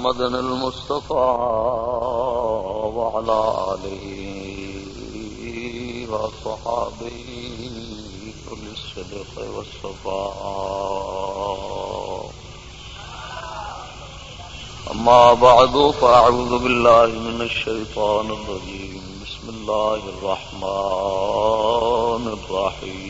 محمد المصطفى وعلى آله وصحابه للصدق والصفاء أما بعد فأعوذ بالله من الشيطان الرجيم بسم الله الرحمن الرحيم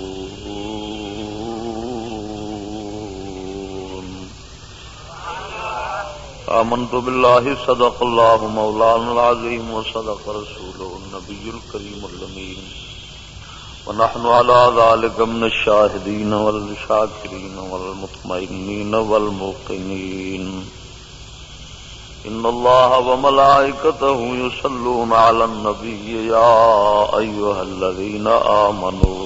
آمنت بالله صدق الله مولانا العظيم وصدق رسوله النبي الكريم اللمين ونحن على ذلك من الشاهدين والشاكرين والمطمئنين والموقنين إن الله وملائكته يصلون على النبي يا أيها الذين آمنوا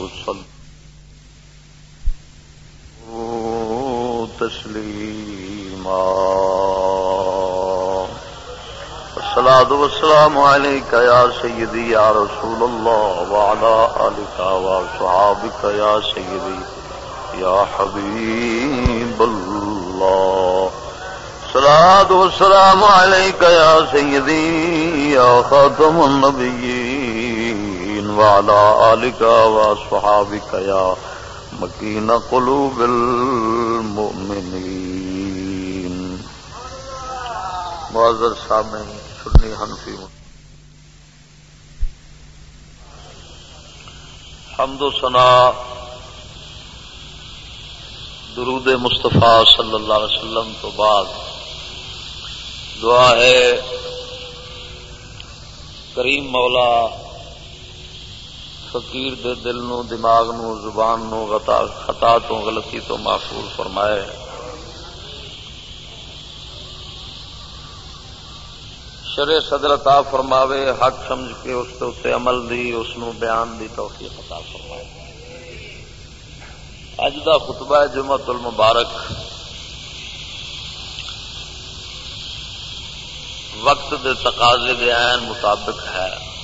الصلاة والسلام عليك يا سيدي يا رسول الله وعلى آلك وصحابك يا سيدي يا حبيب الله. الصلاة والسلام عليك يا سيدي يا خاتم النبيين وعلى آلك وصحابك يا مكين قلوب المؤمنين. معذر سامعين سنی حنفی حمد و سنا درود مصطفیٰ صلی اللہ علیہ وسلم تو بعد۔ دعا ہے، کریم مولا، فقیر دے دل نو، دماغ نو، زبان نو خطا تو، غلطی تو محفوظ فرمائے۔ شر صدر عطا فرماوے، حق سمجھ کے اس اتنے عمل دی، اس نو بیان دی توفیق عطا فرمائے۔ اج دا خطبہ ہے جمعت المبارک۔ وقت دے تقاضے دے عین مطابق ہے۔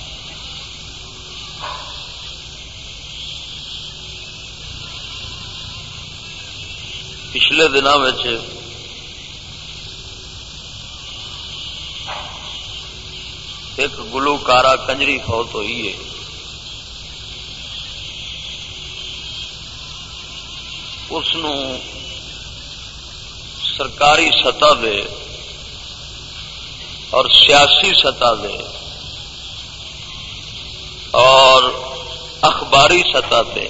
پچھلے دنوں میں ایک گلوکارا کنجری فوت ہوئی ہے۔ اس سرکاری سطح دے اور سیاسی سطح دے اور اخباری سطح دے۔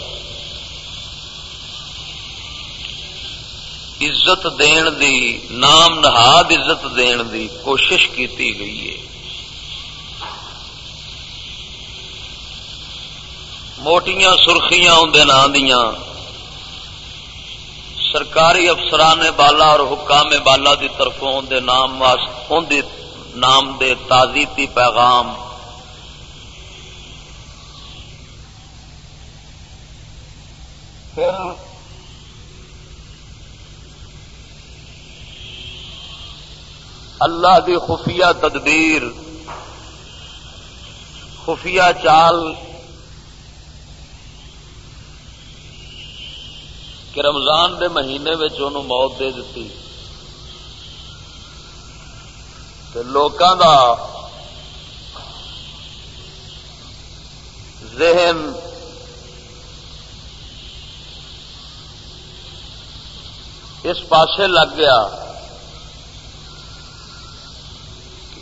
عزت دین دی، نام نہاد عزت دین دی کوشش کیتی گئی ہے۔ موٹیاں سرخیاں اندر دیا سرکاری افسران بالا اور حکام بالا دی طرفوں دے نام نام دے تازیتی پیغام۔ اللہ دی خفیہ تدبیر، خفیہ چال کہ رمضان دے مہینے میں موت دے دیتی لوکاں دا ذہن اس پاسے لگ گیا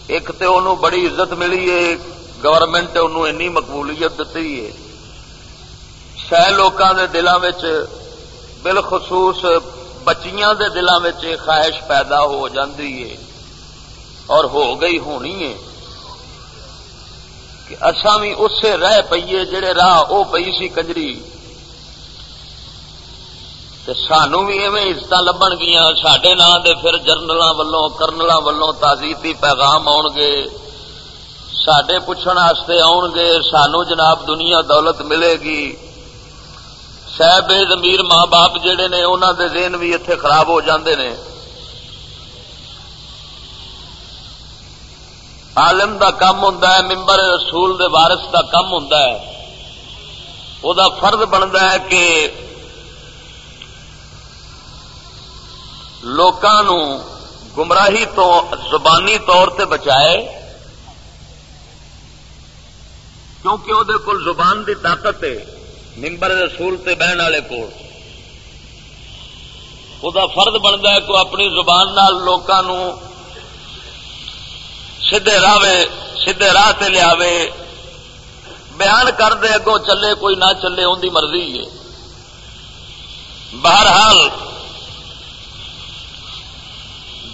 ایک تو انہوں بڑی عزت ملی ہے، گورنمنٹ انہوں اینی مقبولیت دیتی ہے۔ سہ لوگوں کے دلوں بالخصوص بچیاں دے دلوں میں خواہش پیدا ہو جاتی ہے اور ہو گئی ہونی ہے کہ اصا بھی اسے رہ پیے جڑے راہ وہ پی سی کنجری۔ سانو بھی ایویں عزت لبن گیا سڈے نام دے پھر جرنل ولوں کرنل ولوں تازیتی پیغام آن گے سڈے پوچھنے آن گے سانو جناب دنیا دولت ملے گی۔ صاحب زمیر ماں باپ جڑے نے انہوں دے ذہن بھی اتنے خراب ہو جاندے نے. عالم دا کم ہوں ممبر رسول دے وارث دا کم ہوں وہ فرض بنتا ہے کہ لوگوں گمراہی تو، زبانی طور تے بچائے، کیونکہ وہ زبان دی طاقت ہے. ممبر رسول تے بہن والے کو فرد بنتا ہے کہ اپنی زبان نال لوگوں سیدے راہ سیدے راہ تے لیا بیان کر دے، اگوں چلے، کوئی نہ چلے ان کی مرضی ہے۔ بہرحال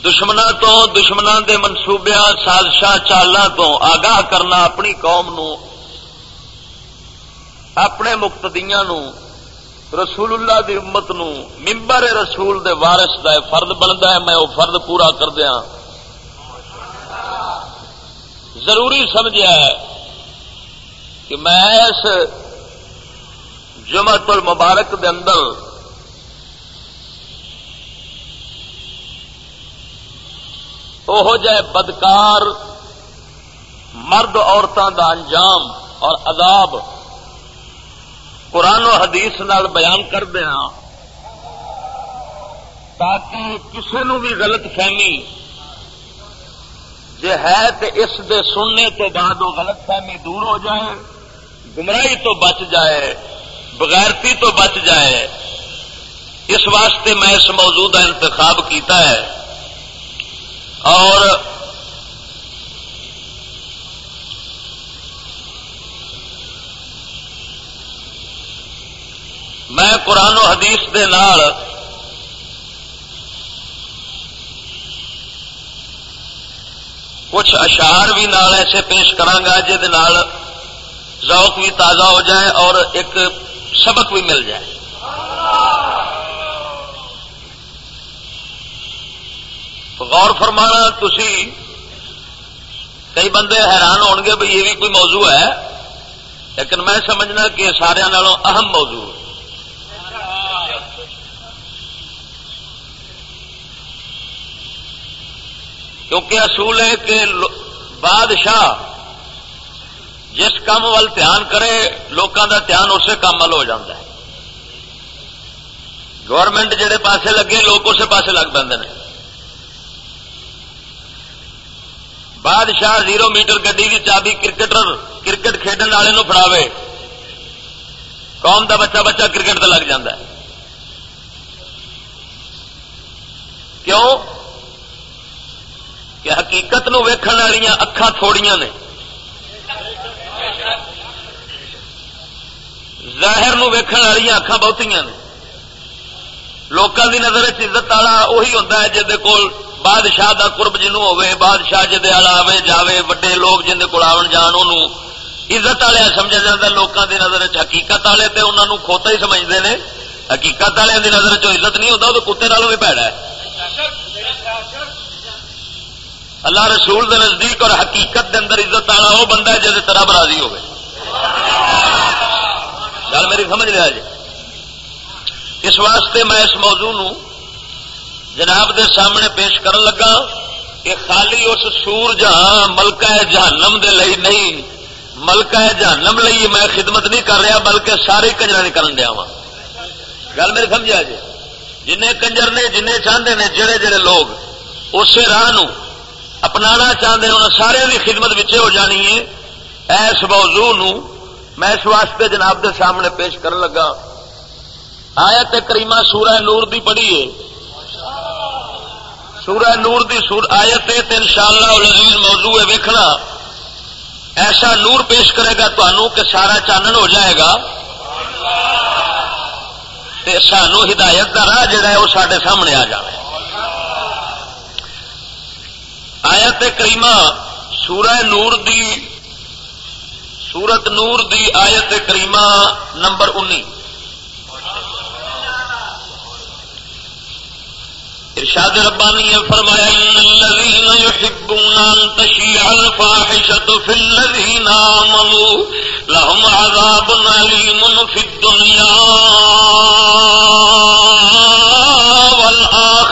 دشمنوں تو دشمنوں دے منصوبیا سازشاں، چالاں تو آگاہ کرنا اپنی قوم نو اپنے مقتدیاں نو رسول اللہ دی امت نو ممبر رسول دے وارث دا فرد بنتا ہے، میں وہ فرد پورا کر دیا۔ ضروری سمجھا ہے کہ میں اس جمعت المبارک دے اندر وہ جائے بدکار مرد عورتوں دا انجام اور عذاب قرآن و حدیث نال بیان کر دیا تاکہ کسی نو بھی غلط فہمی جے ہے تو اس دے سننے تو بعد وہ غلط فہمی دور ہو جائے، گمراہی تو بچ جائے، بغیرتی تو بچ جائے۔ اس واسطے میں اس موضوع کا انتخاب کیتا ہے۔ اور میں قرآن و حدیث دے نال کچھ اشار بھی نال ایسے پیش کرانگا ذوق بھی تازہ ہو جائے اور ایک سبق بھی مل جائے۔ غور فرمانا تھی کئی بندے حیران ہو گے بھائی یہ بھی کوئی موضوع ہے، لیکن میں سمجھنا کہ سارا نالوں اہم موضوع ہے۔ کیونکہ اصول ہے کہ بادشاہ جس کام وال دھیان کرے لوگوں کا دھیان اسی کام وال ہو جاتا ہے۔ گورنمنٹ جہے پاسے لگے لوگ اسی پاسے لگ پہ بادشاہ زیرو میٹر گڈی کی چابی کرکٹر، کرکٹ کھیڈن والے فڑاوے۔ قوم دا بچہ بچہ کرکٹ تے لگ جاتا ہے۔ کیوں؟ کہ حقیقت نو ویکھن والی اکھان تھوڑیاں نے۔ ظاہر نو ویکھن والی اکھان بہتیاں نے۔ لوگوں کی نظر عزت والا وہی ہوتا ہے جہد کول بادشاہ دا قرب جنوں ہوے بادشاہ جہد والا آوے، جاوے، وڈے لوگ جن کو آن جان انہوں عزت والے سمجھا جاتا لوگوں کی نظر حقیقت والے تو انہوں نے کھوتا ہی سمجھتے ہیں حقیقت والے کی نظر چ عزت نہیں ہوتا وہ کتے نالوں بھی پیڑا ہے۔ اللہ رسول دے نزدیک اور حقیقت دے اندر عزت والا وہ بندہ ہے جیسے طرح برازی ہوگی گل میری سمجھ لیا جی اس واسطے میں اس موضوع نو جناب دے سامنے پیش کرن لگا کہ خالی اس سور جہاں ملکہ جہنم دے لئی نہیں، ملکہ جہنم لئی میں خدمت نہیں کر رہا، بلکہ سارے کنجر نہیں کرن دیا گل میری سمجھا جی جن کنجر نے جن چاہتے ہیں جڑے جڑے لوگ، اسی راہ اپنا چاہتے ہیں سارے کی خدمت بچے ہو جانی ہے۔ ایس موضوع نو میں اس واسطے جناب دے سامنے پیش کر لگا۔ آیت کریمہ سورہ نور دی پڑھی ہے۔ سورہ نور دی سور آیت ان شاء اللہ موضوع ہے، ویکھنا۔ ایسا نور پیش کرے گا تنوع کہ سارا چانن ہو جائے گا۔ سانو ہدایت کا راہ جڑا ہے، وہ سارے سامنے آ جائے آیت کریمہ سورہ نور دی، سورت نور دی آیت کریمہ نمبر انی ارشاد ربانی فرمایا، ان الذين يحبون ان تشيع الفاحشه في الذين امنوا لهم عذاب اليم في الدنيا والاخره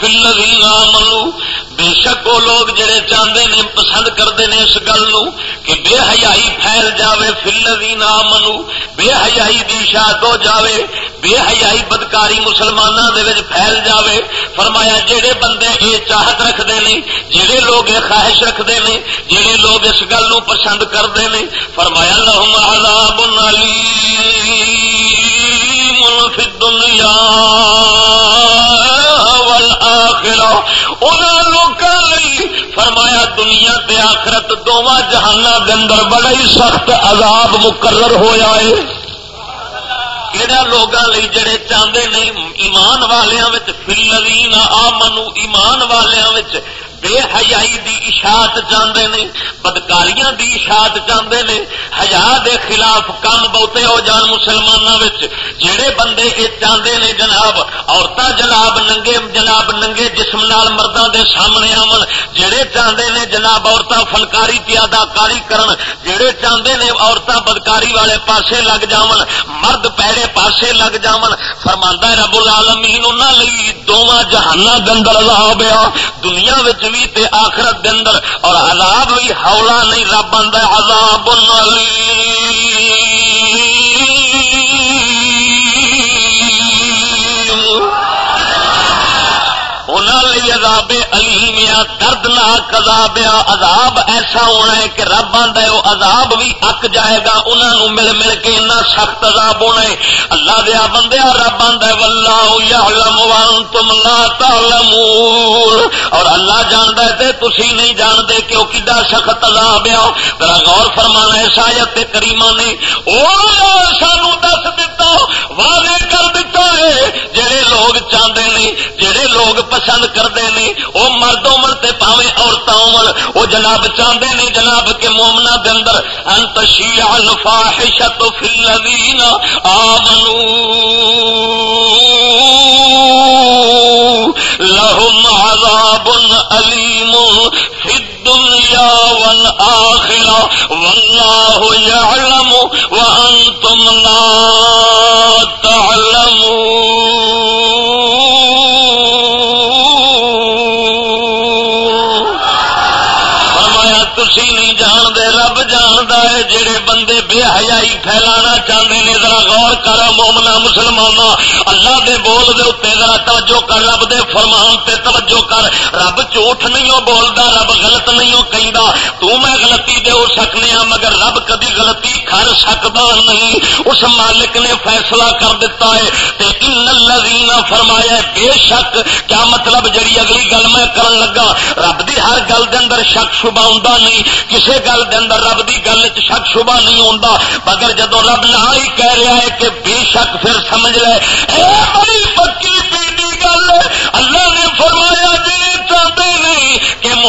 فی الذین آمنوا۔ بے شک وہ لوگ جڑے چاہتے ہیں، پسند کرتے ہیں اس گل کہ بے حیائی پھیل جاوے فلوی نہ منو بے حیائی دی شاعت ہو جاوے، بے حیائی بدکاری مسلمانوں دے وچ پھیل جاوے۔ فرمایا، جڑے بندے یہ چاہت رکھتے ہیں، جڑے لوگ یہ خواہش رکھتے ہیں، جڑے لوگ اس گل پسند کرتے ہیں، فرمایا، لہم عذاب علیم۔ فی الدنیا فرمایا دنیا تے آخرت دونوں جہانا کے اندر بڑا ہی سخت عذاب مقرر ہوا ہے۔ کہڑا لوگوں جڑے چاہتے ہیں ایمان والوں فلوی آ منو ایمان والوں بے حیائی دی اشاعت چاہتے ہیں بدکاریاں دی اشاعت چاہتے ہیں حیا دے خلاف کام بہتے ہو جان مسلمانوں جڑے بندے یہ چاہتے ہیں جناب عورتیں جناب ننگے جناب ننگے جسم نال مردوں دے سامنے آن جڑے چاہتے ہیں جناب عورتیں فنکاری کی اداکاری کرن جڑے چاہتے ہیں عورتیں بدکاری والے پاسے لگ جاون، مرد پیڑے پاسے لگ جاون۔ فرماندہ رب العالمین انہوں نے دونوں جہانا گندر عذاب آ دنیا دنیاوی تے آخرت دے اندر اور عذاب بھی ہولا نہیں رب آدھا عذاب عذاب علیم یا دردناک عذاب یا عذاب ایسا ہونا ہے کہ رب آدھا وہ عذاب بھی اک جائے گا انہوں مل مل کے اتنا سخت عذاب ہونا ہے۔ اللہ دیا بندے رب آدھا واللہ یعلم وانتم لا تعلمون۔ اور اللہ جانتا ہے تے تسی نہیں جانتے کہ وہ کڈا سخت عذاب ہے۔ ذرا غور فرمانا ہے شاید کریمہ نے او سانو دس دیتا واضح کر دیتا ہے۔ جڑے لوگ چاہتے ہیں جڑے لوگ پسند کرتے ہیں نہیں، وہ مرد امر تے پاوے عورت امر وہ جناب چاہتے ہیں جناب کے مومنا کے اندر انتشی الفاحشت فی الذین آمنو لهم عذاب علیم فی الدنیا والآخرة والله يعلم وأنتم لا تعلمون۔ تھی نہیں جانتے رب جانتا ہے جہے بندے بے حیائی پھیلانا چاہتے ہیں ذرا غور کر مومنا مسلمان اللہ دے بول دے اتنے ذرا توجہ کر، رب دے فرمان تے توجہ کر۔ رب جھوٹ نہیں ہو بولتا رب غلط نہیں ہو کہیں تو میں غلطی دے ہو سکنے ہاں مگر رب کدی غلطی کر سکتا نہیں۔ اس مالک نے فیصلہ کر دیتا ہے۔ تے ان الذین فرمایا بے شک، کیا مطلب جڑی اگلی گل میں کرن لگا؟ رب دی ہر گل دے اندر شک شبہ ہوں نہیں کسی گل کے اندر رب کی گل شک شبہ نہیں ہوتا مگر جدو رب نہ ہی کہہ رہا ہے کہ بے شک پھر سمجھ لے۔ اے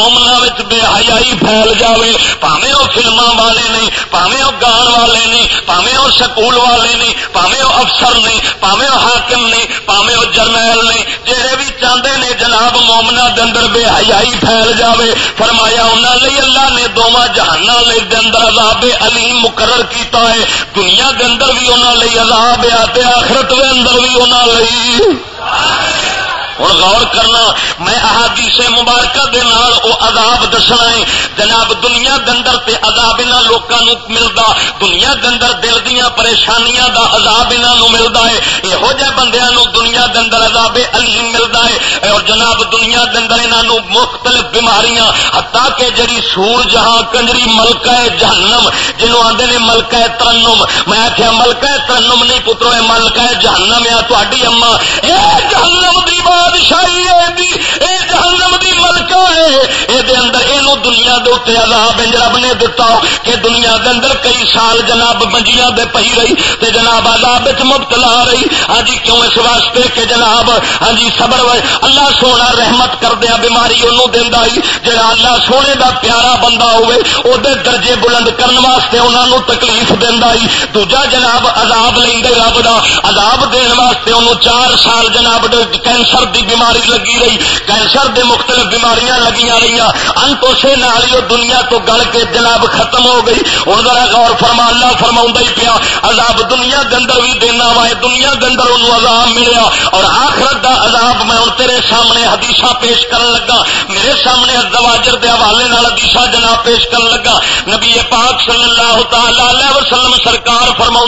مومنا بے حیائی پھیل جائے پاوے وہ فلما والے نے پاوے وہ گان والے نے پاوے وہ سکول والے نے پاوے وہ افسر نے پاوے وہ حاکم نے پاوے وہ جرنیل نے جہے بھی چاہتے ہیں جناب مومنا دندر بے حیائی پھیل جائے فرمایا انہوں نے اللہ نے دونوں جہانا اندر عذاب علیم مقرر کیتا ہے دنیا کے اندر بھی انہوں نے عذاب آتے آخرت کے اندر بھی انہوں نے ہوں غور کرنا، میں احادیث مبارکہ دے نال او عذاب دسنا ہے۔ جناب، دنیا دندر تے عذاب انہاں لوکاں نو ملدا، دنیا دندر دل دیاں پریشانیاں دا عذاب انہاں نو ملدا ہے۔ یہو جے بندیاں نو دنیا دندر عذاب علیم ملدا ہے۔ اور جناب، دنیا دندر انہاں نو مختلف بیماریاں حتا کہ جڑی سور جہاں کنجری ملکہ جہنم جنوں آندے نے ملکہ ترنم۔ میں آکھیا، ملکہ ترنم نہیں پترو، اے ملکہ جہنم ہے تہاڈی اما اے جہنم دی بات بادشاہی ہے جہنم دی ملکہ ہے۔ یہ اندر یہ دنیا دے اتنے عذاب رب نے دتا کہ دنیا دے اندر کئی سال جناب منجیاں دے پی رہی تے جناب عذاب مبتلا رہی۔ ہاں جی کیوں اس واسطے کہ جناب ہاں جی صبر اللہ سونا رحمت کردیا، بیماری انہوں دینا جڑا اللہ سونے دا پیارا بندہ ہوے او دے درجے بلند کرن واسطے انہوں نے تکلیف دینا دوجا جناب، عذاب لیں رب دا۔ عذاب دین واسطے انہوں چار سال جناب کینسر دی بیماری لگی رہی، کینسر دے مختلف بیماریاں لگیاں رہی ان انتوشے نال ہی دنیا تو گل کے جناب ختم ہو گئی۔ ہوں ذرا غور فرما، اللہ فرما ہی پیا، عذاب دنیا گندر بھی دینا وا دنیا گندر انہوں عذاب ملیا۔ اور آخرت دا عذاب میں ہوں تیرے سامنے حدیث پیش کرن لگا۔ میرے سامنے دواجر دے حوالے حدیث جناب پیش کرن لگا۔ نبی پاک صلی اللہ تعالی علیہ وسلم سرکار فرما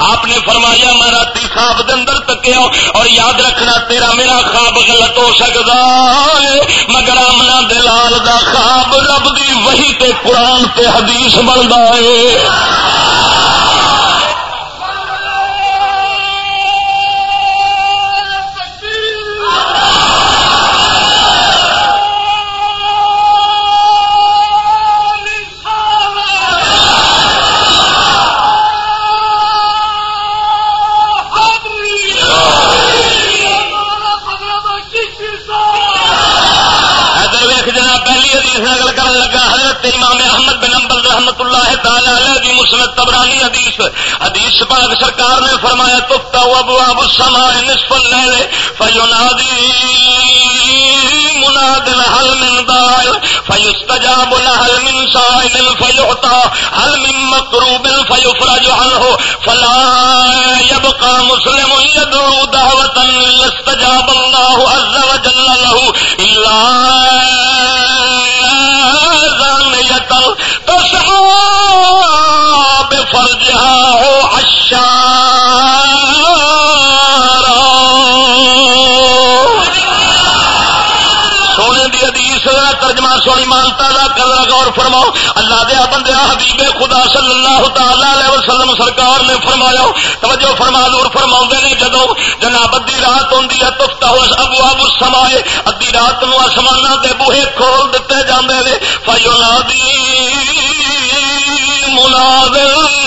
آپ نے فرمایا، میں رات خواب دن تکیا اور یاد رکھنا، تیرا میرا خواب غلط ہو سکتا ہے، مگر امنا دلال دا خواب رب دی وہی تے قرآن تے حدیث بنتا ہے۔ پاک سرکار نے فرمایا، تفتا ابو ابو سما نصف اللیل فینادی مناد هل من داعي فيستجاب له من سائل فيعطى هل من مكروب فيفرج عنه فلا يبقى مسلم يدعو دعوة يستجاب الله عز وجل له إلا گل غور فرماؤ۔ اللہ دیا ہاں بندیا حبیب خدا صلی اللہ تعالی علیہ وسلم سرکار نے فرمایا۔ توجہ فرما دور فرما نے جدو جناب ادی رات ہوں تفتا ابو ابو سمائے ادی رات نو آسمان دے بوہے کھول دیتے جاندے نے۔ فیو نادی مناد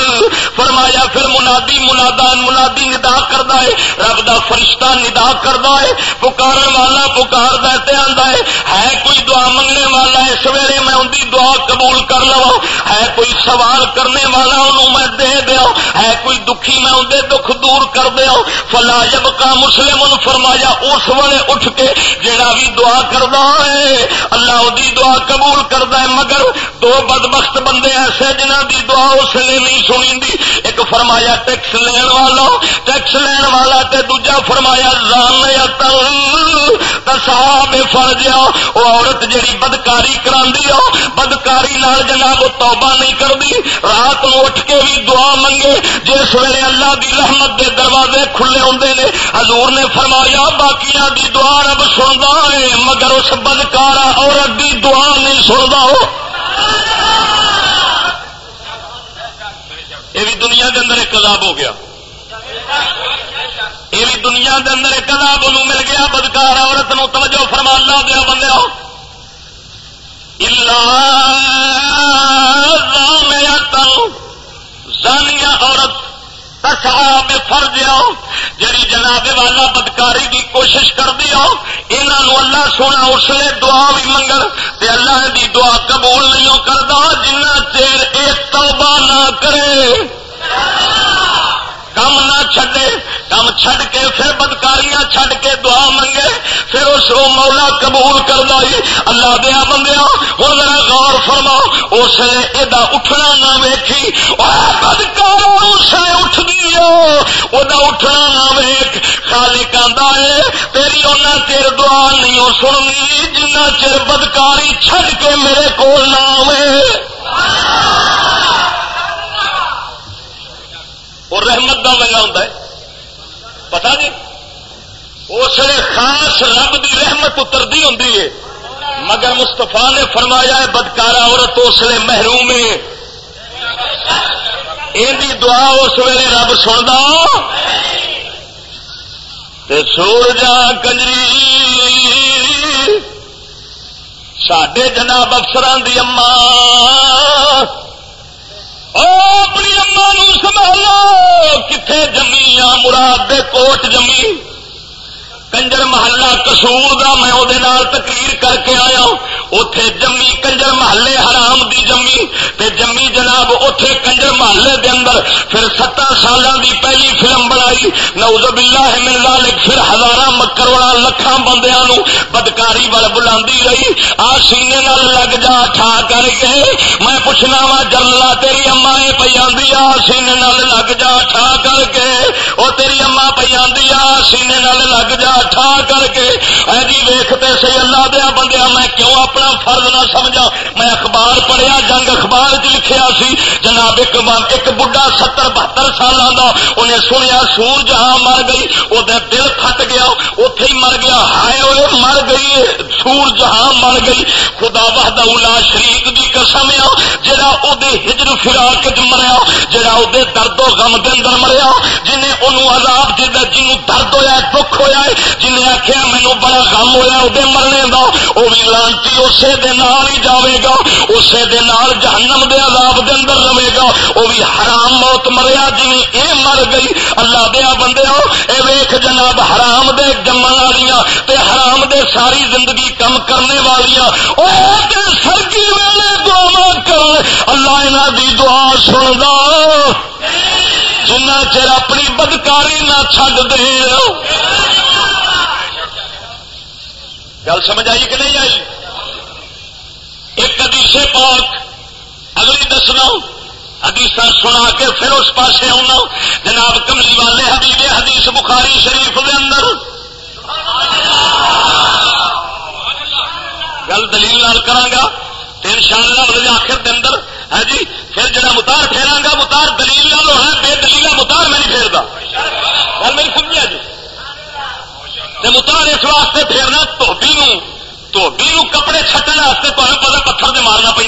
فرمایا پھر منادی، منادا، منادی ندا کرتا ہے، رب دا فرشتہ ندا کرتا ہے پکار والا پکار دیتے آتا ہے ہے کوئی دعا منگنے والا اس ویلے میں ان کی دعا قبول کر لوا ہے کوئی سوال کرنے والا انہوں میں دے دیا ہے کوئی دکھی میں اندر دکھ دور کر دیا فلا جب کا مسلم فرمایا اس ویلے اٹھ کے جڑا بھی دعا کرتا ہے، اللہ دی دعا قبول کرتا ہے، مگر دو بدبخت بندے ایسے جنہ دی دعا اس نے نہیں سنی دی। ایک فرمایا ٹیکس لین والا، ٹیکس لین والا تے دوجا فرمایا زان یا تصاب وہ عورت جیڑی بدکاری کرا بدکاری نال جناب توبہ نہیں کرتی رات کو اٹھ کے بھی دعا منگے۔ جس ویلے اللہ دی رحمت دے دروازے کھلے ہوں نے، حضور نے فرمایا باقی دی دعا رب سنتا ہے، مگر اس بدکارا عورت دی دعا نہیں سنتا ہو یہ بھی دنیا کے اندر ایک عذاب ہو گیا۔ یہ بھی دنیا کے اندر ایک عذاب انہوں مل گیا۔ بدکار عورت نو توجہ فرما، اللہ دیا بندے زانیا عورت تصا بے فر آؤ جی جناب والا بدکاری کی کوشش کر دیا یہاں اللہ سونا اس لیے دعا بھی منگل تے اللہ دی دعا قبول نہیں کرتا جنہ چیر ایک توبہ نہ کرے، کم نہ چھڈے۔ کم چھڈ کے پھر بدکاریاں چھڈ کے دعا منگے، پھر اس کو مولا قبول کر لائی اللہ دیا بندیا ہوں ذرا غور فرما اس نے یہ اٹھنا نہ ویکھی۔ بدکار اس نے اٹھ دیا وہ اٹھنا نہ ویک۔ خالی کہہ ہے، تیری انہیں چر دعا نہیں سننی، جنہ چر بدکاری چھڈ کے میرے کو نہ آئے اور رحمت کا ویلا ہوتا ہے۔ پتا جی اسے خاص رب دی رحمت اترتی ہوں مگر مستفا نے فرمایا ہے بدکارا عورت اس محروم ہے۔ یہ دعا اس ویلے رب سن دور جا کنجری، ساڈے جناب افسران دی اما۔ اپنی اما سنبھالو کتنے جمی آ مراد دے کوٹ جمی کنجر محلہ کسور دا میں وہ تقریر کر کے آیا اتے جمی کنجر محلے حرام دی جمی، تے جمی جناب اتے کنجر محلے دے اندر پھر ستر سال دی پہلی فلم بنائی۔ نوز باللہ من ذالک، پھر ہزار مکر والا لکھان بندیاں نو بدکاری وال بلا رہی۔ آ سینے نال لگ جا، ٹھا کر کے میں پوچھنا وا جلا تیری اما پی آدھی آ سینے نال لگ جا، ٹھا کر کے وہ تیری اما پی آدھی آ سینے نال لگ جا۔ ٹھا کر کے اے جی ویختے سی اللہ دیا بندیا میں کیوں اپنا فرض نہ سمجھا میں اخبار پڑھیا، جنگ اخبار چ لکھیا سی۔ جناب ایک ایک بڑھا ستر بہتر سال انہیں سنیا سور جہاں مر گئی وہ دل پھٹ گیا اتے ہی مر گیا۔ ہائے وہ مر گئی سور جہاں مر گئی۔ خدا بہد شریف کی قسم آ جا ہجر فراق چ مریا جا درد و غم کے اندر مریا، جنہیں انہوں عذاب جنوں درد ہویا دکھ ہویا ہے جنہیں آخیا مینو بڑا غم ہوا وہ مرنے کا وہ بھی لانتی اسے ہی جاوے گا۔ اسے جہنم دے عذاب دے اندر رہے گا۔ وہ بھی حرام موت مریا جی اے مر گئی۔ اللہ دیا بندے اے ویخ جناب، حرام دے جمن والیاں تے حرام دے ساری زندگی کم کرنے والیاں۔ سرگی ویلے دعا کر۔ اللہ یہاں دی دعا سن گا جنا چر اپنی بدکاری نہ چڈ دے۔ گل سمجھ آئی کہ نہیں آئی؟ ایک حدیث پاک، اگلی دسنا، حدیث سنا کے پھر اس پاس آنا۔ جناب کملی والے حبیب حدیث بخاری شریف کے اندر۔ گل دلیل لال کرا ان شاء اللہ آخر کے اندر ہے جی پھر جا متار پھیرا گا متار دلیل ہونا بے دلیل متار میں نہیں پھیرتا گل میری سمجھا جی متار مطلب اس واسطے پھیرنا دھوبی دھوبی کپڑے چھٹن واسطے تمہیں پتا پتھر سے مارنا پہ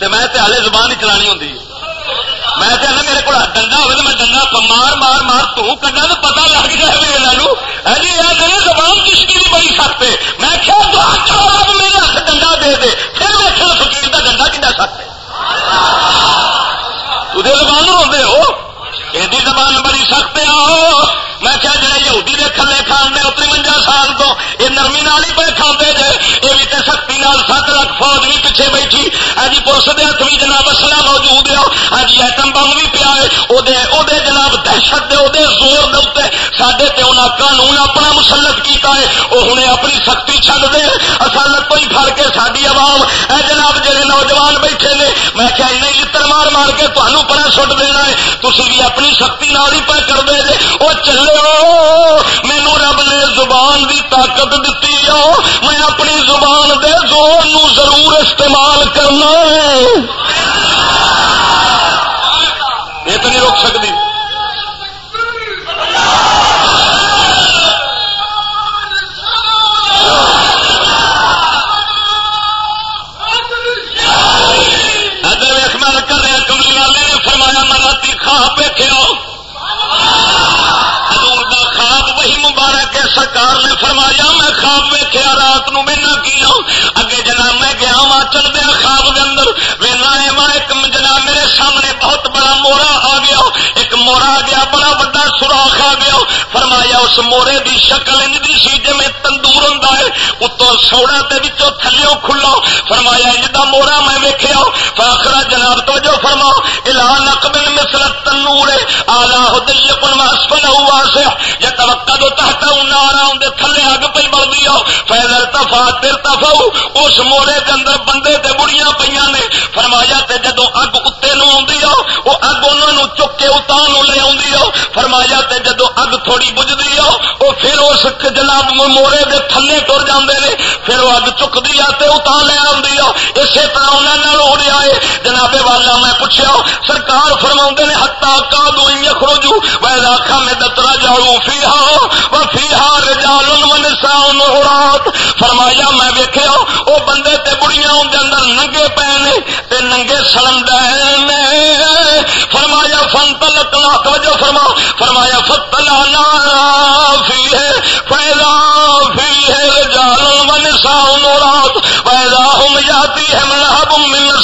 میں ہالے زبان ہی چلانی ہوں میں کہنا میرے کو ڈنڈا ہوگا تو میں ڈنڈا مار مار مار تو کڈا تو پتا لگ جائے میرے ہاں جی یہ زبان کشتی بھی بڑی سخت ہے۔ میں کیا میرے ہاتھ ڈنڈا دے دے۔ پھر ویکو فکیر کا ڈنڈا کھا سخت ہے۔ زبان ہوتے ہو؟ یہ زبان بڑی سخت ہے میں کیا جڑے یہودی دے کھلے کھان دے اتری منجا سال تو یہ نرمی نال ہی پہ کھانے جے، یہ بھی سختی نال سات لاکھ فوج بھی پیچھے بیٹھی۔ ہاں جی، پولیس دے ہاتھ بھی جناب اصلا موجود ہے۔ ہاں جی، ایٹم بم بھی پیا ہے۔ وہ جناب دہشت دے وہ زور دے سڈے تے انہیں قانون اپنا مسلط کیتا ہے۔ وہ ہوں اپنی سختی چھڈ دے۔ اصالت تو ہی پھڑ کے ساری عوام، اے جناب جہے نوجوان بیٹھے نے، میں کیا لڑ مار مار کے تمہوں پڑا سٹ دینا ہے۔ تھی بھی اپنی سختی نال ہی پہ کر دے وہ چلے مینو رب نے زبان دی طاقت دیتی میں اپنی زبان دے زور نو ضرور استعمال کرنا یہ تو نہیں روک سکتی۔ اگے جناب میں گیا وا چل دیا خواب کے اندر۔ ویلا ہے ماں ایک جناب میرے سامنے بہت بڑا مورا آ گیا۔ ایک مورا آ گیا، بڑا بڑا سوراخ آ گیا۔ فرمایا، اس مورے دی شکل انجی سی جی میں تندور ہوں اتو سوڑا تھلو کھلو۔ فرمایا انج کا مورا میں ویکیا فاخرا جناب تو جو فرماؤ الا نقبل مثل تنور آلہ دئی پن واسفن ہوا سے یا توقع کدو تحت نارا اندر تھلے اگ پہ بڑھتی آؤ فیضر تفا، تر تفاؤ اس موڑے کے اندر بندے تے بڑیاں پہ نے۔ فرمایا تے جدو اگ اتنے نو آدھی آؤ وہ اگ انہوں چک کے اتان لے آدھی آؤ فرمایا تے جدو اگ تھوڑی بجتی آؤ وہ پھر اس جناب موڑے کے تھلے تر جاندے نے، پھر وہ اگ چکتی آ اتان لے آدھی آؤ اسی طرح انہوں ہو رہا ہے۔ جناب والا میں پوچھا سرکار فرما نے ہتا کا دو خروجو میں آخا میں دترا جاؤ فی ہاں فرمایا، میں ویکیا وہ بندے تے بڑیاں اندر ننگے پے نے ننگے سلم فرمایا فن تلک توجہ فرما فرمایا فتلا فی ہے فیلا فی ہے رجال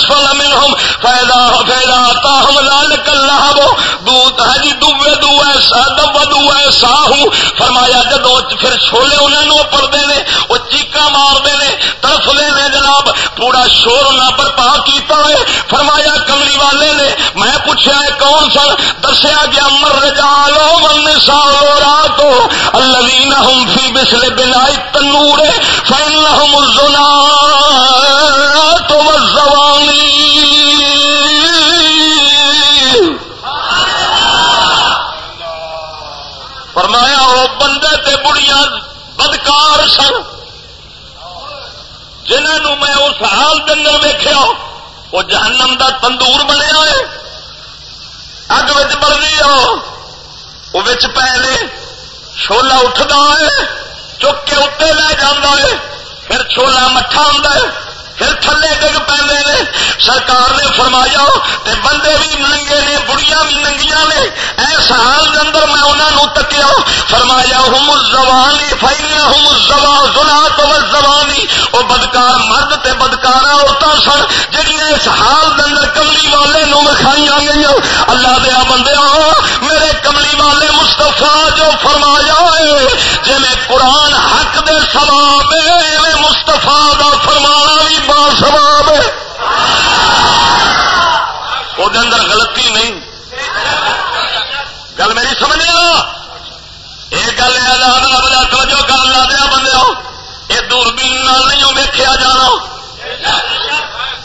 رسول منهم فاذا فاذا تاہم ذلك اللهب بو دوت دو دو ایسا دو دو ایسا ہو فرمایا جدو پھر چھولے انہوں نے اوپر دے نے، او چیکا مار دے نے طرف لے نے جناب، پورا شور نہ پا کیتا ہے فرمایا کملی والے نے، میں پوچھا ہے کون سن؟ دسیا گیا مر رجال رجالو والنساء رات الذين هم في بسل بنائی تنور فإنهم الظلام فرمایا وہ بندے تے بڑیاں بدکار سن، جنہوں میں اس حال کے اندر ویخیا وہ جہنم دا تندور بنیا ہے، اگ بچ بڑی وہ پے چھولا اٹھتا ہے، چک کے اتنے لے جانا ہے، پھر چھولا مٹھا آتا ہے پھر تھلے ڈگ پہ سرکار نے فرمایا، تے بندے بھی ننگے نے بڑیاں بھی ننگیاں نے۔ ایس حال کے اندر میں انہوں تکیا۔ فرمایا، ہم زبانی فائیا ہم زبا زنا تو زبانی وہ بدکار مرد تے بدکار عورتیں سن جہیا اس حال کے اندر کملی والے نو وکھائی گئی اللہ دیا بندے میرے کملی والے مستفا جو فرمایا جی قرآن حق دے سواب مستفا ہی با سواب وہ اندر غلطی نہیں۔ گل میری سمجھ لو یہ گل ہے توجہ کر لا دیا بندے یہ دوربین نہیں ویکیا جانا۔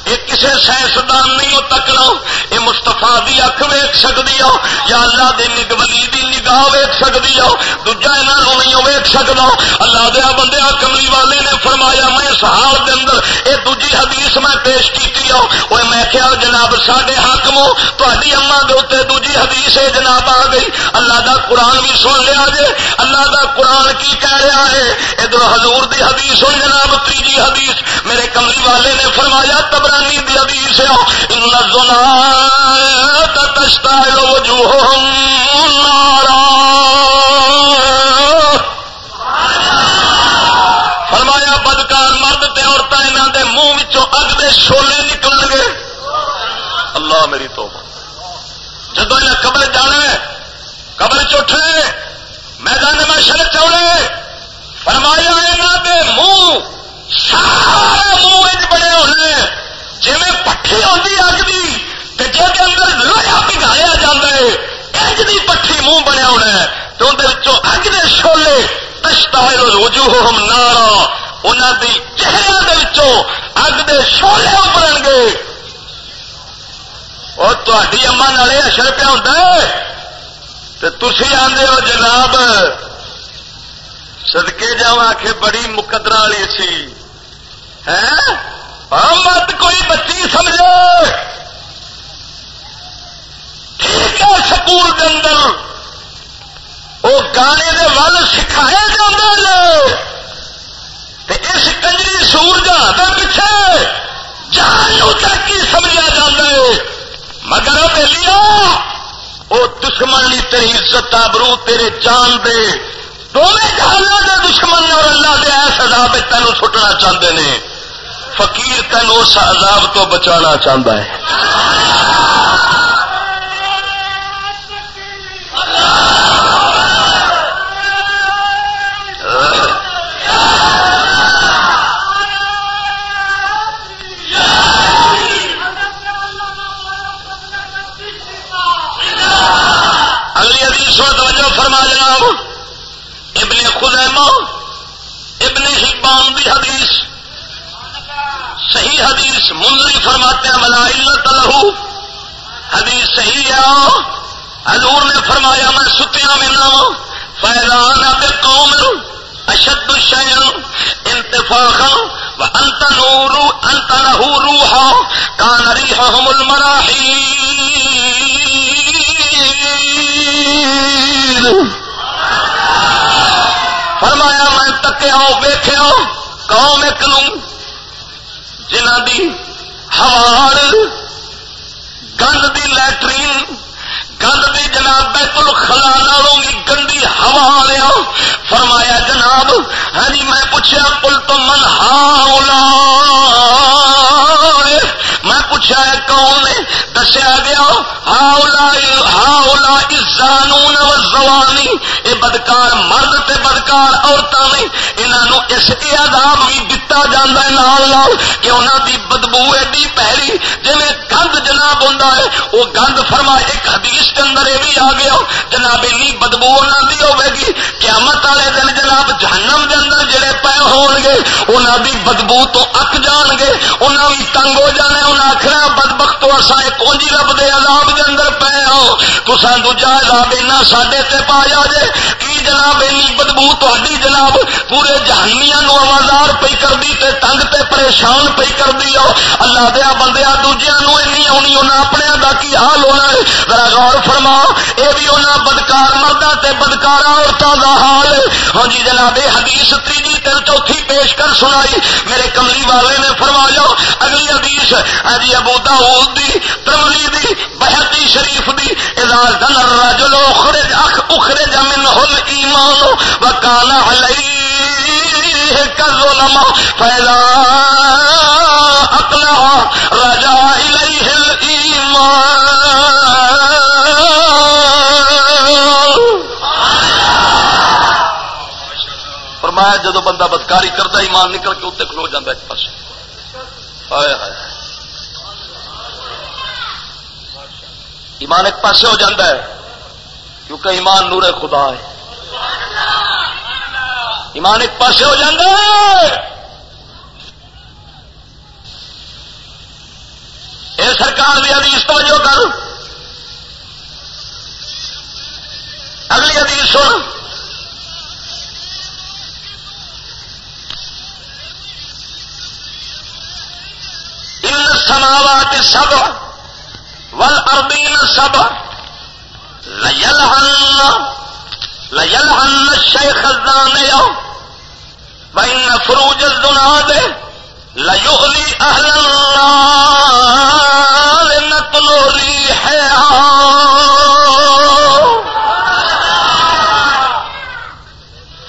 یہ کسی سائنسدان نہیں تکنا، یہ مستفا دی اک ویک سکتی ہو، یا اللہ دی نگولی دی نگاہ ویک سکتی ہو، دوجا یہاں نہیں ویک سکتا اللہ دیا ہاں بندے کملی والے نے فرمایا، میں اس حال کے اندر یہ دوجی حدیث میں پیش کی ہو۔ وہ میں کیا جناب سڈے حاکمو تاری اما دے دوجی حدیث ہے جناب آ گئی۔ اللہ دا قرآن بھی سن لیا جے۔ اللہ دا قرآن کی کہہ رہا ہے، ادھر حضور دی حدیث ہوئی جناب، تیجی حدیث۔ میرے کملی والے نے فرمایا تبر تبرانی دی حدیث ہے ان الزنا تشتعل وجوههم نارا. فرمایا، بدکار مرد تے عورتیں انہاں دے منہ وچوں اگ دے شولے نکل گے۔ اللہ میری توبہ۔ جدو انہیں قبر جانا ہے، قبر چوٹھے میدان میں شرک چوڑے فرمایا یہاں دے منہ سارے منہ بڑے ہونے جی پٹھی آتی اگ کی جی اندر لویا پگھایا جا ہے اج کی پٹھی منہ بنیا ہونا ہے۔ تو اندر اگ کے شولے پچھتا روجو ہم نارا انہوں کی چہرے اگ کے شولے ابرن گے۔ اور تاری اما نالے اشر پہ ہوتا ہے۔ تو تھی آدھے ہو جناب سدکے جا آخ بڑی مقدر والی سی۔ ہے مت کوئی بچی سمجھے۔ ٹھیک ہے سکول کے اندر۔ وہ گانے کے ول سکھائے جاتے اس کنجری سورجا کے پیچھے جان ترقی سمجھا جاتا ہے مگر لیا وہ دشمن لی تیری عزت آبرو تیرے جان دے۔ دونوں جہانوں کے دشمن اور اللہ دے ایس عذاب تینوں سٹنا چاہتے ہیں فقیر تین اس عذاب تو بچانا چاہتا ہے۔ اگلی حدیث و توجہ فرما جناب۔ ابن خزیمہ، ابن حبان دی حدیث۔ صحیح حدیث منظری فرماتے ہیں ملا علت لہو حدیث صحیح ہے حضور نے فرمایا، میں ستیا میں فیضان اب قوم اشد شین انتفاق انت نور انت نہو روحا کان ریحہم المراحی فرمایا، میں تکیا ویخیا قوم ایک نوں جنہ دی ہوار گند دی لٹرین گند دی جناب بیت الخلا نالوں بھی گندی ہوا لیا فرمایا جناب ہاں جی میں پوچھا پل تو من ہاؤ میں پوچھا کون نے دسیا گیا ہاؤ لا زانون و زوانی یہ بدکار مرد تے بدکار عورتوں نے انہوں اس عذاب بھی دتا جانا ہے نال نال کہ انہوں دی بدبو ایڈی پہلی۔ جی گند جناب ہوں وہ گند فرما ایک حدیث کے اندر یہ بھی آ گیا، جناب اینی بدبو انہوں دی ہوے گی۔ قیامت والے دن جناب جہنم کے اندر جڑے پے ہون گے انہوں دی بدبو تو اک جان گے انہوں بھی تنگ ہو جانے انہیں آخر بدبخت تو اصا کونجی رب دے عذاب دے اندر پے ہو؟ تو دوجا عذاب اینا سڈے تے پا جا جے۔ کی جناب اینی بدبو تھی جناب؟ پورے جہانیاں آوازار پی کر دی تے تنگ تے پریشان پی کر دی اللہ دیا بندیا دوجیا این آنی انہیں اپنے دا کی حال ہونا ہے؟ ذرا غور فرما یہ بھی انہیں بدکار مردہ تے بدکار عورتوں دا حال ہے۔ ہاں جی جناب حدیث تیجی تین چوتھی پیش کر سنائی۔ میرے کملی والے نے فرما لو اگلی حدیث ہاں جی ابو داؤد دی ترملی دی بہتی شریف دی اذا زن الرجل اخرج، اخ اخرج منه الايمان وكان عليه كظلم فاذا اقلع رجع اليه الايمان فرمایا، جدو بندہ بدکاری کرتا ایمان نکل کے اتنے کھلو جاتا ایک پاس ہائے ہائے. ایمان ایک پاسے ہو جاتا ہے، کیونکہ ایمان نور خدا ہے۔ ایمان ایک پاسے ہو جاتا ہے۔ اے سرکار بھی حدیث توجہ کر۔ اگلی حدیث سن۔ ان سماوات سب ول اردین سب ليلهن ليلهن الشيخ الزاني وإن فروج الزناد ليؤذي أهل النار نتل ريحها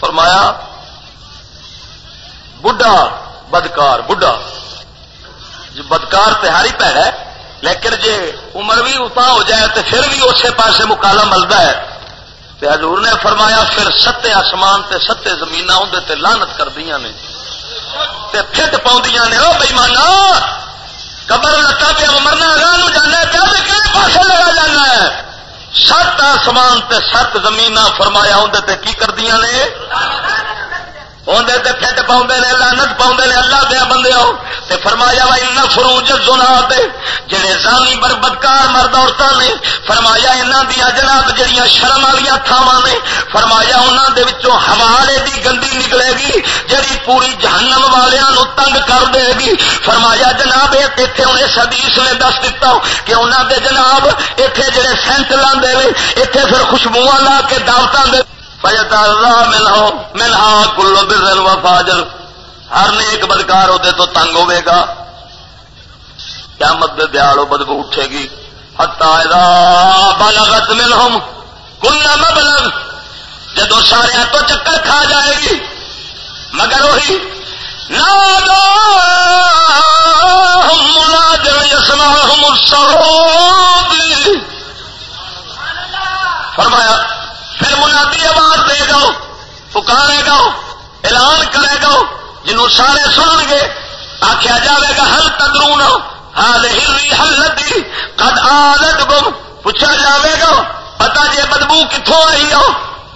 فرمایا، بڈھا بدکار، بڈھا۔ جو بدکار تہاری پیڑ ہے لیکن جی عمر بھی اتنا ہو جائے تو پھر بھی اسی پاس مکالا ملتا ہے تو حضور نے فرمایا پھر ستے آسمان تے ستے زمین اندر لانت کردیا نے۔ فٹ پاؤں نے وہ بےمانا، قبر لتا پیا مرنا راہ جانا پیا کہ پاس لگا جانا ہے۔ سات آسمان تے سات زمین فرمایا اندر کی کردیا نے؟ اندر فٹ پاؤں نے لانت پاؤں نے اللہ دیا بندے تے فرمایا وا ان فروج زنا جڑے زانی بر بدکار مرد عورتوں نے، فرمایا انہاں دیا جناب جڑیاں شرم والی تھاواں نے، فرمایا انہاں دے وچوں حوالے دی گندی نکلے گی، جڑی پوری جہنم والیاں نو تنگ کر دے گی۔ فرمایا جناب ایتھے ہن اس حدیث نے دس دتا کہ انہاں دے جناب ایتھے جڑے سینٹ لاندے نے، ایتھے پھر خوشبوواں لا کے دعوتاں دے ملو ملہا کلو بزل و فاجر ہر نیک بدکار ہوتے تو تنگ ہوے گا کیا مد دیالو بدبو اٹھے گی۔ ہتا بالغت ملہم کل مبلغ۔ جدو سارے تو چکر کھا جائے گی، مگر وہی نادو ملازم یسما فرمایا پھر منادی آواز دے گا پکارے گا اعلان کرے گا جنہوں سارے سنن گے آخیا جائے گا، ہل تدرون ہال ہر لدی، قد آلت گم پوچھا جائے گا پتا جی بدبو کتوں آئی ہو؟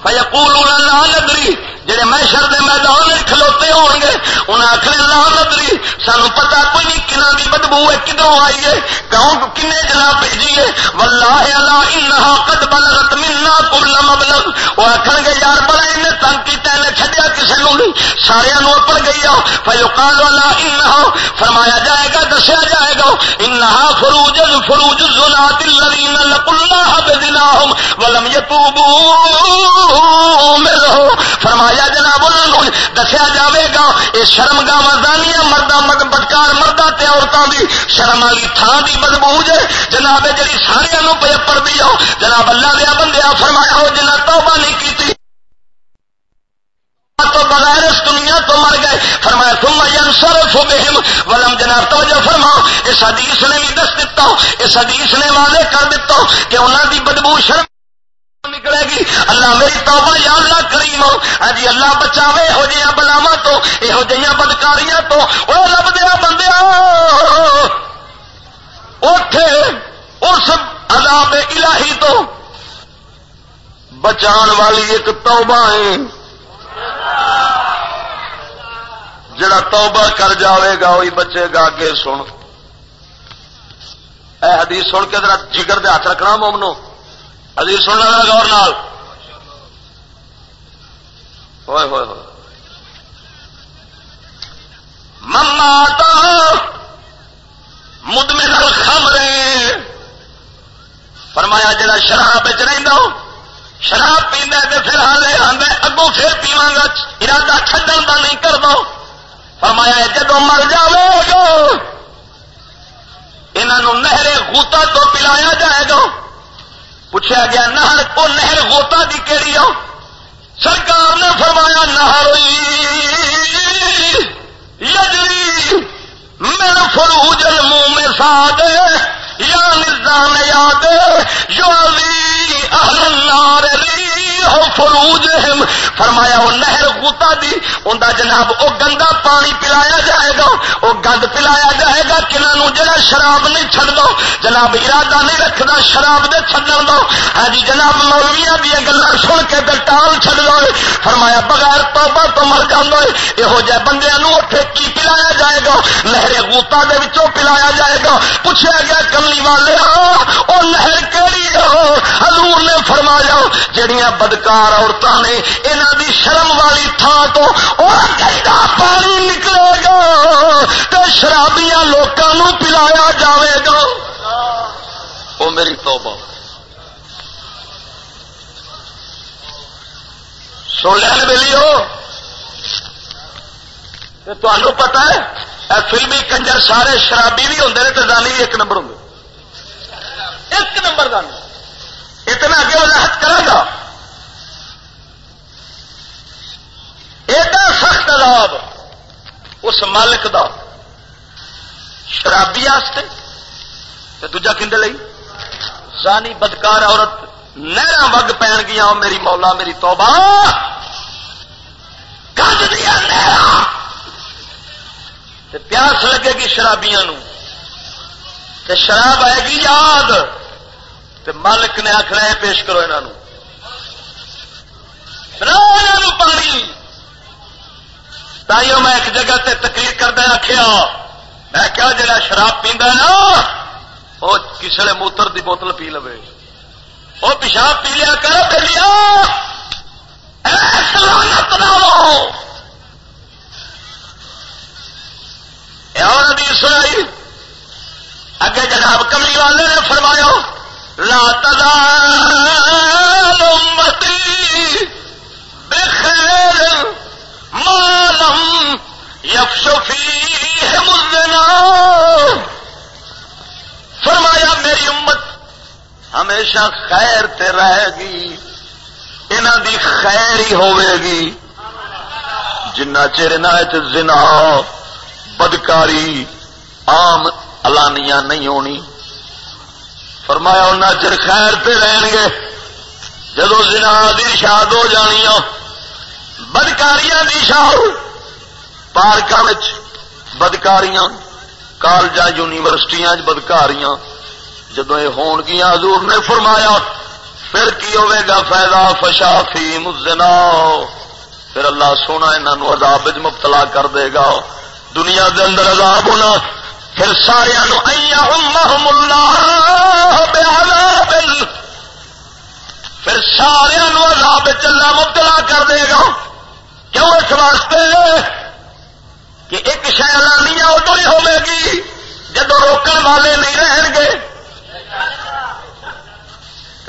فیقول لا ندری جہے میشر دے میدان کھلوتے ہو گے انہیں آخر لا ندری سانو پتا کوئی نہیں کنہ کی بدبو ہے کدھر آئی ہے کہوں کن جنا بھیجی ہے؟ ولہ اللہ انہا قد بلغت منا کل مبلغ۔ وہ آخر گے، یار بڑا انہیں تنگ کیا انہیں چڈیا کسی نو نہیں سارا اپڑ گئی آ فیوکال والا انہا، فرمایا جائے گا، دسیا جائے گا۔ انہا فروج فروج الزنات الذین لقوا اللہ بذناہم ولم یتوبوا فرمایا جناب دسیا جاوے گا، یہ شرم گا مردانیاں مردہ مد بدکار مردہ تے عورتوں کی شرم والی تھان کی بدبوج ہے۔ جناب جی سارے پہ پڑ دی جناب اللہ دیا بندیا فرمایا ہو جنا توبہ نہیں کی تو بغیر اس دنیا تو مر گئے۔ فرمایا تم انسر فو بہم۔ ولم جناب، توجہ فرما اس حدیث نے بھی دس دیتا اس حدیث نے واضح کر دیتا کہ انہوں کی بدبو شرم نکلے گی۔ اللہ میری توبہ یا اللہ کریم ہاں جی اللہ بچاوے یہو جہاں بلاوا تو یہو جہاں بدکاریاں تو۔ وہ لب دیا بندیا اٹھے اس عذاب الہی تو۔ بچان والی ایک توبہ ہے۔ جڑا توبہ کر جاوے گا وہی بچے گا۔ اگے سن۔ اے حدیث سن کے ذرا جگر دے ہاتھ رکھنا، مومنو۔ حدیث سننا گور نال۔ ہوئے ہوئے ہوئے۔ مما تو مدمن الخمرے فرمایا، جڑا شراب بچ شراب پیندا تے پھر حالے آندا اگوں پھر پیواں گا، ارادہ چھڈن دا نہیں کر دو فرمایا جدو مر جاوے گا انہوں نہر گوتا تو پلایا جائے گا۔ پوچھا گیا، نہر وہ نہر گوتا دی کہڑی ہو سرکار نے فرمایا، نہر یجری میرا فروج المنہ میں ساد یا نظام یاد جو اہل نار فروج فرمایا، وہ نہر گوتا دی۔ انہیں جناب، وہ گندا پانی پلایا جائے گا۔ وہ گند پلایا جائے گا۔ کنہوں جڑا شراب نہیں چڑ دو جناب، ارادہ نہیں رکھتا شراب دے چڈن دو ہاں جی جناب مولویا دیا گلا سن کے ٹال چڑ دو فرمایا، بغیر توبہ تو مر جانا یہو جہ بندے اتنے کی پلایا جائے گا؟ نہر گوتا دے پلایا جائے گا۔ پوچھا گیا، کملی والے وہ نہر کہڑی ہو حضور نے فرمایا جہیا بدکار عورتوں نے یہاں دی شرم والی تھان تو پانی نکلے گا تو شرابیاں لوگوں پلایا جاوے گا۔ وہ میری توبہ۔ سن لین ملی ہو پتا ہے فلمی کنجر سارے شرابی بھی ہوں تو دانی بھی ایک نمبر ہوں ایک نمبر دانی۔ اتنا اگے وضاحت کرا گا ایڈا سخت عذاب اس مالک دا، شرابی دوجا کھنڈ لئی؟ زانی بدکار عورت نہرا وگ پہن گیا میری مولا، میری توبہ۔ کج دیا نہرا پیاس لگے گی شرابیاں تے شراب آئے گی یاد۔ تے مالک نے آخر ہے، پیش کرو انہوں پانی۔ تائیوں میں ایک جگہ تے تقریر کردہ آخیا میں کیا جا شراب پیندا نا؟ وہ کسی نے موتر دی بوتل پی لو وہ پیشاب پی لیا کرو پھر اور ابھی سنائی۔ اگے جناب کملی والے نے فرمایا، لا تزال امتی بخیر۔ مالم یفشفی مزنا فرمایا، میری امت ہمیشہ خیر تے رہے گی انہوں دی خیر ہی ہوے گی۔ جنہ چر زنا، بدکاری، عام الانیاں نہیں ہونی۔ فرمایا ان چر خیر تے رہن گے۔ جدو زنا دی شاد ہو جانی بدکاریاں دی شاد پارک بدکاریاں کالج یونیورسٹیاں بدکاریاں۔ جدو یہ ہون گیا حضور نے فرمایا، پھر کی ہوے گا فائدہ فشافی مزنا؟ پھر اللہ سونا انہوں عذاب مبتلا کر دے گا۔ دنیا دے اندر عذاب ہونا، پھر سارا پھر سارا عذاب چلا مبتلا کر دے گا۔ کیوں اس واسطے کہ ایک شہ لانی ادو ہی ہوے گی جدو روکن والے نہیں رہن گے؟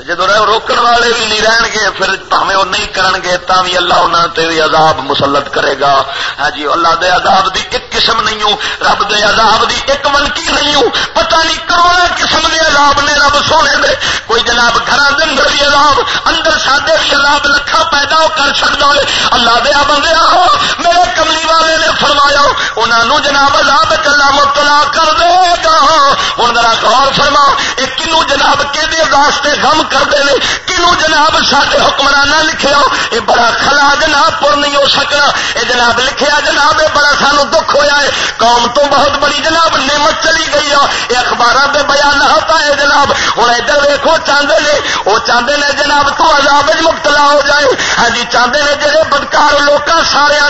جدو روکن والے بھی نہیں رہن گے، پھر پاوے وہ نہیں کرن گے، تا بھی اللہ انہوں تے عذاب مسلط کرے گا۔ ہاں جی اللہ دے عذاب دی ایک قسم نہیں ہوں، رب دے عذاب دی ایک ونکی نہیں ہوں۔ پتہ نہیں کروڑا قسم دے عذاب نے رب سونے دے۔ کوئی جناب گھر اندر بھی عذاب، اندر سادے بھی عذاب لکھا پیدا کر چڑتا ہے اللہ دیا بندے آو میرے کملی والے نے فرمایا انہوں جناب عذاب چلا مبتلا کر دے گا۔ ہوں ذرا غور فرما یہ کنو جناب کہ واسطے غم کرتے ہیں۔ کنو جناب سارے حکمرانہ لکھے یہ بڑا خلا جناب پور نہیں ہو سکنا۔ یہ جناب لکھیا جناب یہ بڑا سانو دکھ ہویا ہے۔ قوم تو بہت بڑی جناب نعمت چلی گئی ہے یہ اخبار پہ بیان ہوتا ہے جناب۔ ہوں ادھر ویکو چاہتے ہیں وہ چاہتے ہیں جناب تو عذاب مبتلا ہو جائے۔ ہاں جی چاہتے ہیں جہے بدکار لوگ سارا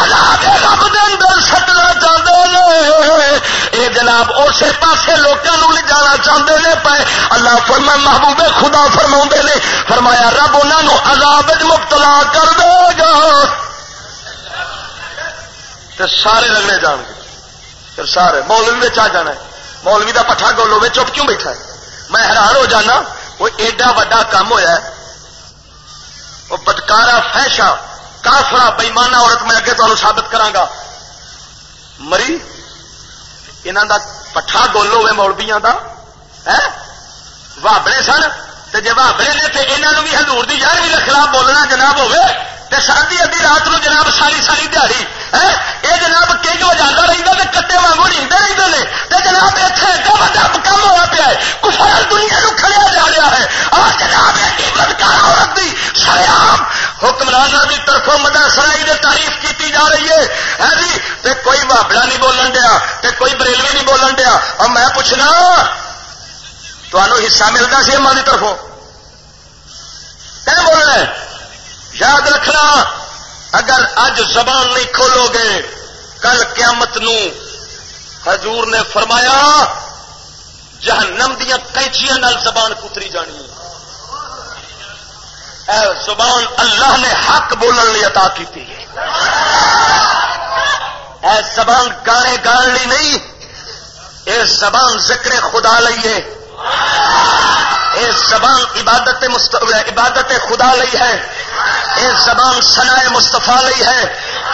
عذاب رب دے اندر سٹنا چاہتے ہیں یہ جناب اسی پاسے لوگوں لے جانا چاہتے ہیں پہ اللہ فرما محبوب خدا فرما نے، فرمایا، رب انہوں عذاب مبتلا کر دے گا۔ تو سارے لگنے جان گے۔ پھر سارے، مولوی آ جانا ہے۔ مولوی کا پٹھا گولو میں چپ کیوں بیٹھا ہے؟ میں حیران ہو جانا، وہ ایڈا وا کام ہوا ہے۔ وہ بدکارا فیشا کافرا بےمانا عورت میں اگے تمہیں سابت کرا مری؟ انہوں کا پٹھا گولو ہوئے مولبیاں کا وابڑے سن؟ تو جی وابڑے نے تو یہاں بھی ہزور کی یارویں کے خلاف بولنا جناب ہوے تو سردی ادی رات نو جناب ساری ساری دیہی یہ جناب کئی جو جانا رہتا تو کٹے واگو نیندے رہتے ہیں تو جناب اتنے ایڈا بڑا کم ہوا پیا ہے، کفر دنیا نو کھڑیا جا رہا ہے۔ اور جناب بدکار عورت کی سیام حکمران کی طرفوں مدہ سرائی نے تعریف کی جا رہی ہے۔ ہے جی تے کوئی بابڑا نہیں بولن دیا، تے کوئی بریلوی نہیں بولن دیا۔ اور میں پوچھنا تمہوں حصہ ملتا سی اما کی طرفوں۔ کیا بولنا یاد رکھنا، اگر اج زبان نہیں کھولو گے، کل قیامت نو حضور نے فرمایا، جہنم دیا کینچیاں نال زبان کتری جانی۔ اے زبان اللہ نے حق بولن لی عطا کی اے زبان گانے گان لی نہیں، اے زبان ذکر خدا لئیے اے زبان عبادت عبادت خدا لئی ہے۔ اے زبان سنا مستفا لئی ہے۔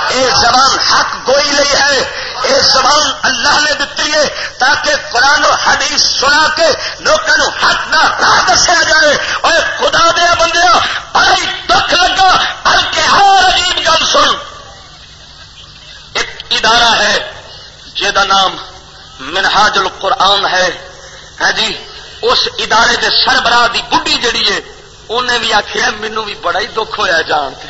اے زبان حق گوئی لئی ہے۔ اے زبان اللہ نے دیتی ہے تاکہ قرآن و حدیث سنا کے لوگوں حق نہ راہ دسیا جائے۔ اور خدا دیا بندیا بڑی دکھ لگا بلکہ ہر عجیب گل سن۔ ایک ادارہ ہے جہاں نام منہاج القرآن ہے۔ ہاں جی؟ اس ادارے دے سربراہ دی بڈی جڑی ہے انہیں بھی آخیا مینو بھی بڑا ہی دکھ ہوا جان کے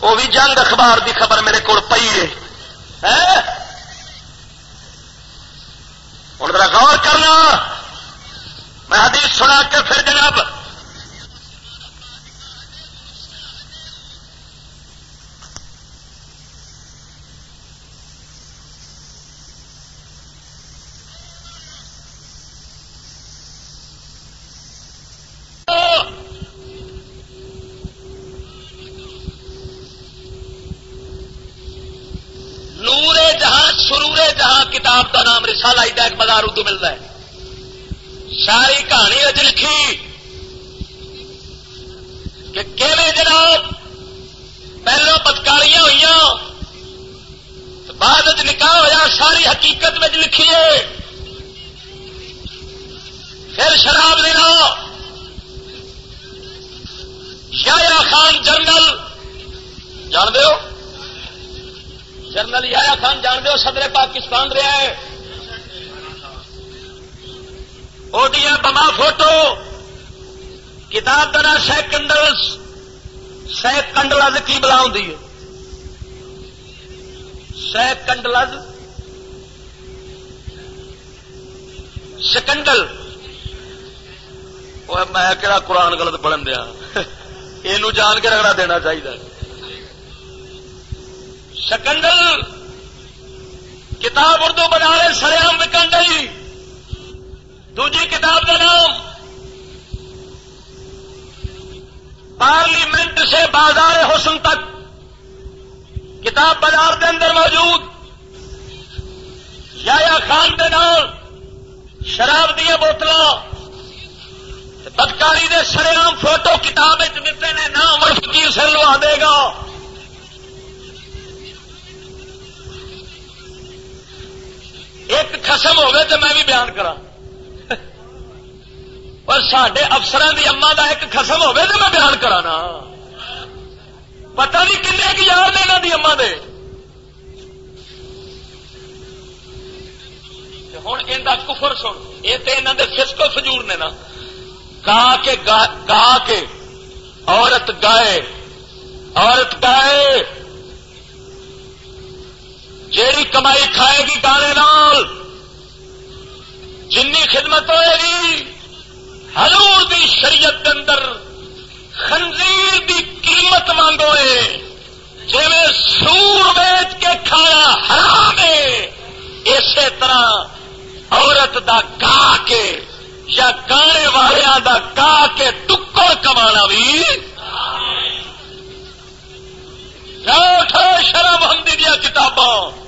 وہ بھی جنگ اخبار دی خبر میرے کو پی ہے۔ ہوں ذرا غور کرنا۔ میں حدیث سنا کے پھر جناب نور جہاں سرور جہاں کتاب کا نام رسالہ ایک بازار اردو ملتا ہے۔ ساری کہانی اج لکھی۔ کہ جناب؟ پہلو پتکاریاں ہوئی بعد نکاح ہوا ساری حقیقت میں لکھیے پھر شراب دینا یا خان جنرل جان دو جنرل یا خان جان دو صدر پاکستان رہا ہے؟ وہ بما فوٹو، کتاب کا سیکنڈل سیکنڈل کی بلا ہوں سیکنڈل سکنڈل میں کہڑا قرآن غلط پڑھن دیا؟ یہ جان کے رگڑا دینا چاہیے۔ شکنڈل کتاب اردو بنا رہے سریام وکنڈل دوجی کتاب کا نام، پارلیمنٹ سے بازار حسن تک۔ کتاب بازار کے اندر موجود۔ یا خان کے نام، شراب دیا بوتل بدکاری دے سرام فوٹو کتاب دیتے نے، نام مفتی سے لوا دے گا۔ تو میں بھی بیان کرا اور سڈے افسران دی اما دا ایک خسم ہوگی تو میں بیان کرا نا۔ پتہ نہیں کن یار نے یہاں دی اما دے۔ ہوں یہ کفر سن۔ یہ تو یہاں کے فسکو فجور نے نا۔ گا کے گا کے عورت گائے عورت گائے۔ جیڑی کمائی کھائے گی گانے نال جن خدمت ہوئے گی ہرور دی شریعت اندر خنزیر دی قیمت مانگو جی سور بیچ کے کھانا حرام ہے، اسی طرح عورت دا گا کے یا گانے والوں دا گا کے ٹکڑ کما بھی۔ شرم ہندی دیا کتاباں۔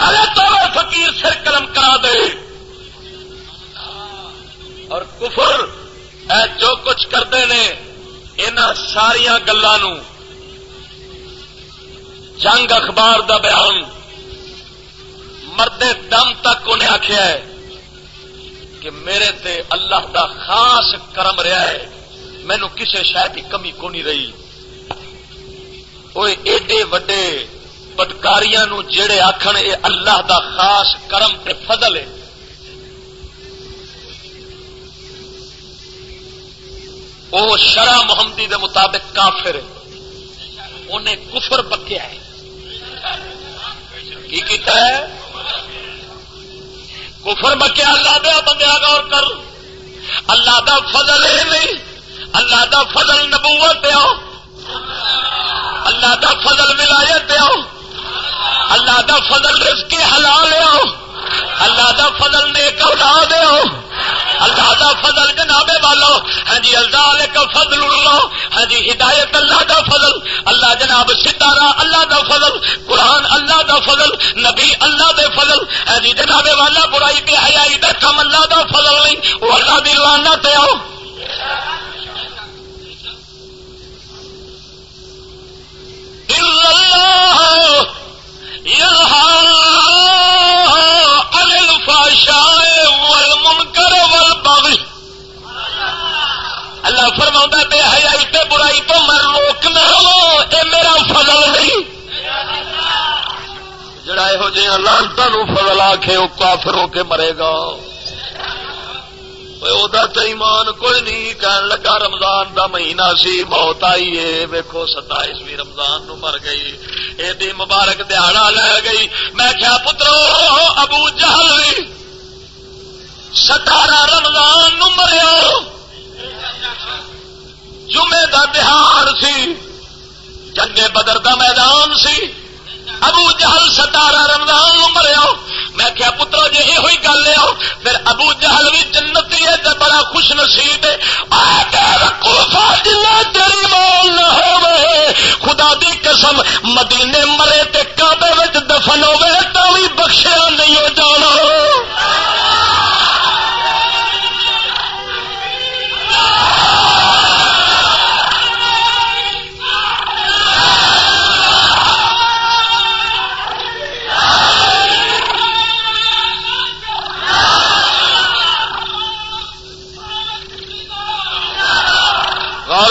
ارے تو فقیر سر قلم کرا دے۔ اور کفر اے جو کچھ کرتے ہیں ان ساریا گلوں جنگ اخبار دا بیان۔ مرد دم تک انہیں آخیا ہے کہ میرے تے اللہ دا خاص کرم رہا ہے۔ مینو کسی شاید کی کمی کو نہیں رہی۔ وہ ایڈے وڈے بدکاریاں جڑے آخر یہ اللہ دا خاص کرم تے فضل ہے وہ شرح محمدی دے مطابق کافر انہیں کفر بکیا ہے کی کیتا ہے؟ کفر بکیا اللہ دیا بندیا غور کر۔ اللہ دا فضل ہے نہیں۔ اللہ دا فضل نبوت دیا اللہ دا فضل ولایت دیا اللہ دا فضل رزق حلال آؤ اللہ دا فضل نیک اولاد ہو. اللہ دا فضل جناب والو. ہاں جی اللہ کا فضل اللہ. ہاں جی ہدایت اللہ دا فضل. اللہ جناب ستارہ اللہ دا فضل. قرآن اللہ دا فضل. نبی اللہ دے فضل. ہاں جی جناب والا، برائی کے حیائی دا کم اللہ دا فضل نہیں. وہ اللہ دی لانا تے آؤ اللہ فرما بے حیائی تے برائی تو میں روکنا اے میرا فضل نہیں۔ جڑا یہو جہاں لانتا نو فضل آ کے وہ کافر ہو کے مرے گا۔ تو ایمان کوئی نہیں۔ کہن لگا، رمضان دا مہینہ سی، موت آئی ہے ویکو ستائیسویں رمضان نو مر گئی۔ ایڈی مبارک دہاڑا لے گئی۔ میں کیا پترو، ابو جہل ستارہ رمضان نو مریا۔ جمعے دا دہاڑ سی جنگے بدر دا میدان سی۔ ابو جہل ستارہ رمضان مریا میں کیا پترو جی یہ ہوئی گل ہے، پھر ابو جہل بھی جنتی ہے بڑا خوش نصیب ہے۔ تیری مال نہ ہو خدا دی قسم، مدینے مرے تے کعبے دفن ہوے تو بھی بخشیا نہیں ہو جانا۔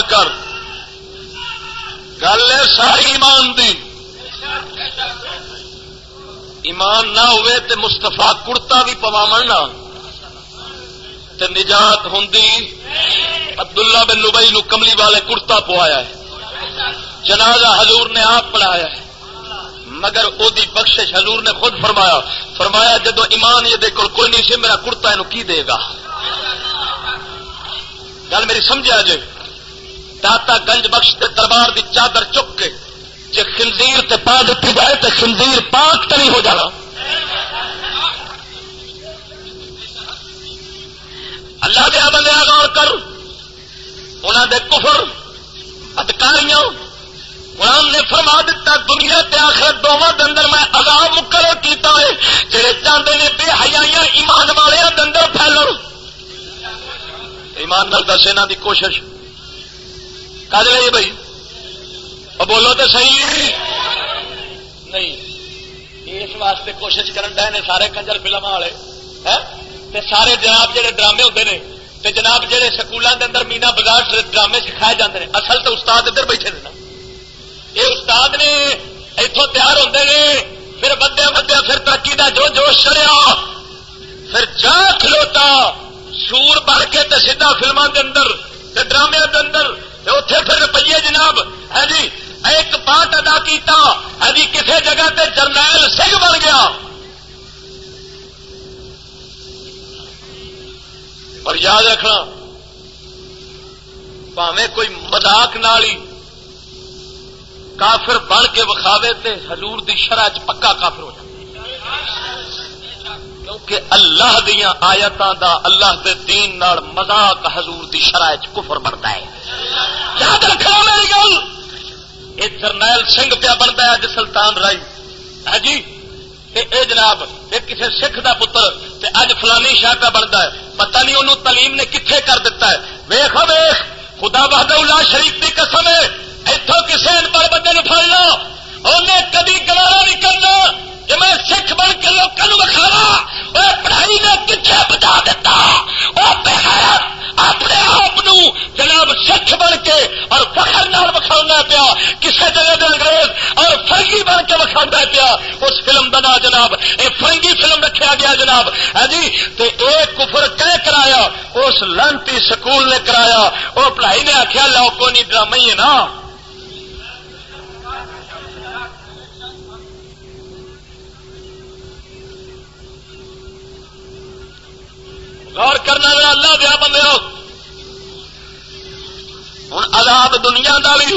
کر۔ گل ہے ساری ایمان دی۔ ایمان نہ ہوئے تے مستفا کڑتا بھی پوا تے نجات ہوں عبداللہ بن لبئی نو کملی والے کڑتا پوایا ہے۔ جنازہ حضور نے آپ پڑھایا ہے۔ مگر او دی بخشش حضور نے خود فرمایا۔ فرمایا جدو ایمان یہ دیکھو کوئی نہیں سی میرا کڑتا یہ کی دے گا؟ گل میری سمجھا جی داتا گنج بخش کے دربار دی چادر چک کے جی خنزیر تے پا دیتی جائے تو خنزیر پاک تو نہیں ہو جانا۔ اللہ دیا بندے غور کر۔ انہوں دے کفر ادکاریاں قرآن نے فرما دیتا دنیا تے آخر دونوں دن میں عذاب مقرر کیتا ہے، جڑے چاہتے ہیں بے حیاں ایمان والے دن پھیلن۔ ایمان نال دس دی کوشش۔ کد لے بھائی؟ اور بولو تو صحیح۔ نہیں، اس واسطے کوشش کرن ڈے نے سارے کنجر فلم والے سارے جناب جہے ڈرامے ہوتے ہیں تے جناب جہے سکولوں کے اندر مینا بازار ڈرامے سکھائے جاتے ہیں اصل تو استاد ادھر بیٹھے نا۔ یہ استاد نے اتوں تیار ہوتے ہیں پھر بدیا بدیا پھر ترقی کا جو جوش چڑیا پھر جا کھلوتا، سور بڑھ کے تے سیدھا فلموں کے اندر، تے ڈرامے کے اندر۔ اتے پھر روپیے جناب ہے جی ایک پارٹ ادا کیتا ہے جی کسی جگہ تے جرنیل سنگھ بن گیا۔ اور یاد رکھنا پاوے کوئی مزاق نالی کافر بن کے وکھاوے تے حضور دی شرح چ پکا کافر ہو جائے کیونکہ اللہ دیا آیتوں دا اللہ دے دین نال مزاق حضور دی شرح کفر بنتا ہے۔ یاد رکھنا میری گل۔ یہ جرنیل سنگھ پیا بنتا ہے اج سلطان رائی۔ ہے ہاں جی؟ اے جناب یہ کسی سکھ کا پتر، تے اج فلانی شاہ کا بنتا ہے۔ پتہ نہیں انہوں تلیم نے کتنے کر دیتا ہے۔ ویخ ویخ، خدا بہاد اللہ شریف کی قسم ہے۔ اتوں کسی انپڑھ بندے نے پڑنا انہیں کبھی گوارا نہیں کرنا۔ کہ میں سکھ بن کے لوگوں بخارا وہ پڑھائی نے کتنے بچا دیتا وہ بغیر اپنے آپ جناب سکھ بن کے اور فخر نال وکھاؤنا پیا کسی جگہ دے انگریز اور فرنگی بن کے وکھا پیا۔ اس فلم کا نام جناب یہ فرنگی فلم رکھا گیا جناب۔ ہے ہاں جی ایک کفر کہ کرایا، اس لانتی سکول نے کرایا۔ وہ پڑھائی نے آخیا لو کو نہیں ڈرامہ ہی ہے نا۔ غور کرنا میرا اللہ دیا بندے ہوں عذاب دنیا دا بھی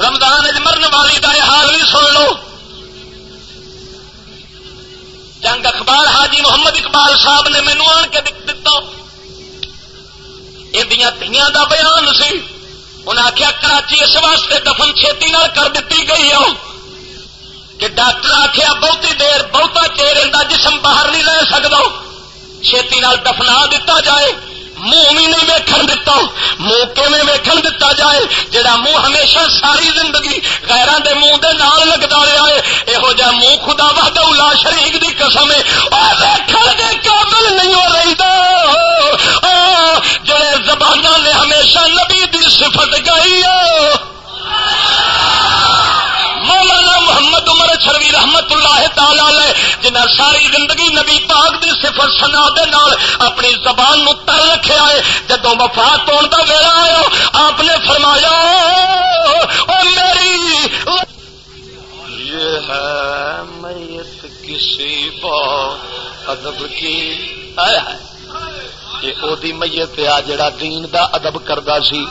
رمضان مرن والی کا یہ حال بھی سن لو۔ جنگ اخبار حاجی محمد اقبال صاحب نے مینو آن کے دتا۔ یہ تیاں دا بیان سی۔ انہیں آخیا کراچی اس واسطے دفن چھتی نال کر دیتی گئی ہے کہ ڈاکٹر آخیا بہتی دیر بہتا چیر ان جسم باہر نہیں لے سکتا چھتی نال دفنا دیتا جائے منہ بھی نہیں ویکن دتا منہ کیون ویکن دتا جائے جہاں منہ ہمیشہ ساری زندگی غیران دے منہ دے نال لگتا رہا ہے یہو جہ منہ خدا وحد الا شریف دی قسم ہے ویکن دے قابل نہیں ہو رہی جڑے زبان نے ہمیشہ نبی دی صفت گائی ہے مولانا محمد عمر چھروی رحمت اللہ تعالی جنہ ساری زندگی نبی پاک دی صفر سنا دے نال اپنی زبان نو تر رکھے آئے جدو وفات ہونے کا ویلا آیا آپ نے فرمایا، او میری یہ ہے میت کسی با ادب کی۔ یہ او دی میت آ، جڑا دین دا ادب کردا سی۔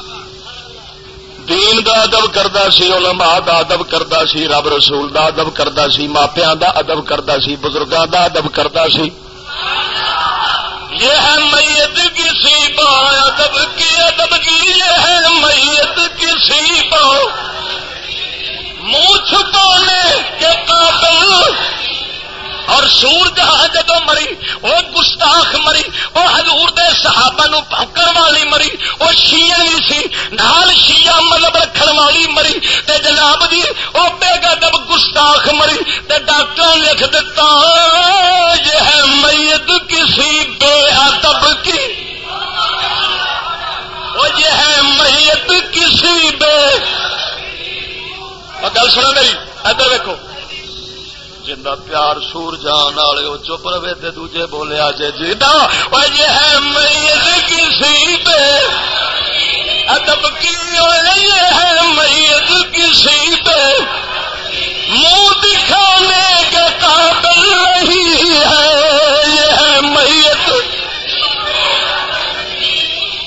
دین دا ادب کرتا سی، علماء دا ادب کرتا سی، رب رسول دا ادب کرتا سی ماپیا دا ادب کرتا سی، بزرگاں دا ادب کرتا سی۔ یہ ہے میت کسی با، ادب کی ادب کی، یہ ہے میت کسی با۔ منہ چھپانے کے قابل اور سور جہاں جدو مری وہ گستاخ مری وہ ہزور دے صحابہ نو پکڑ والی مری وہ شیعہ بھی سی، نال شیعہ مطلب رکھ والی مری، تے جناب جی وہ بے گدب گستاخ مری، تے ڈاکٹر لکھ دیتا یہ ہے میت کسی بے ادب کی. وہ یہ ہے میت کسی بے گل سنا میری، ادھر دیکھو جا پیار سور جان والے وہ چپ رہے تھے دوجے بولے جی جی یہ ہے میت کسی پہ ادب کی یہ ہے میت کسی پہ منہ دکھانے کے قابل نہیں ہے یہ ہے میت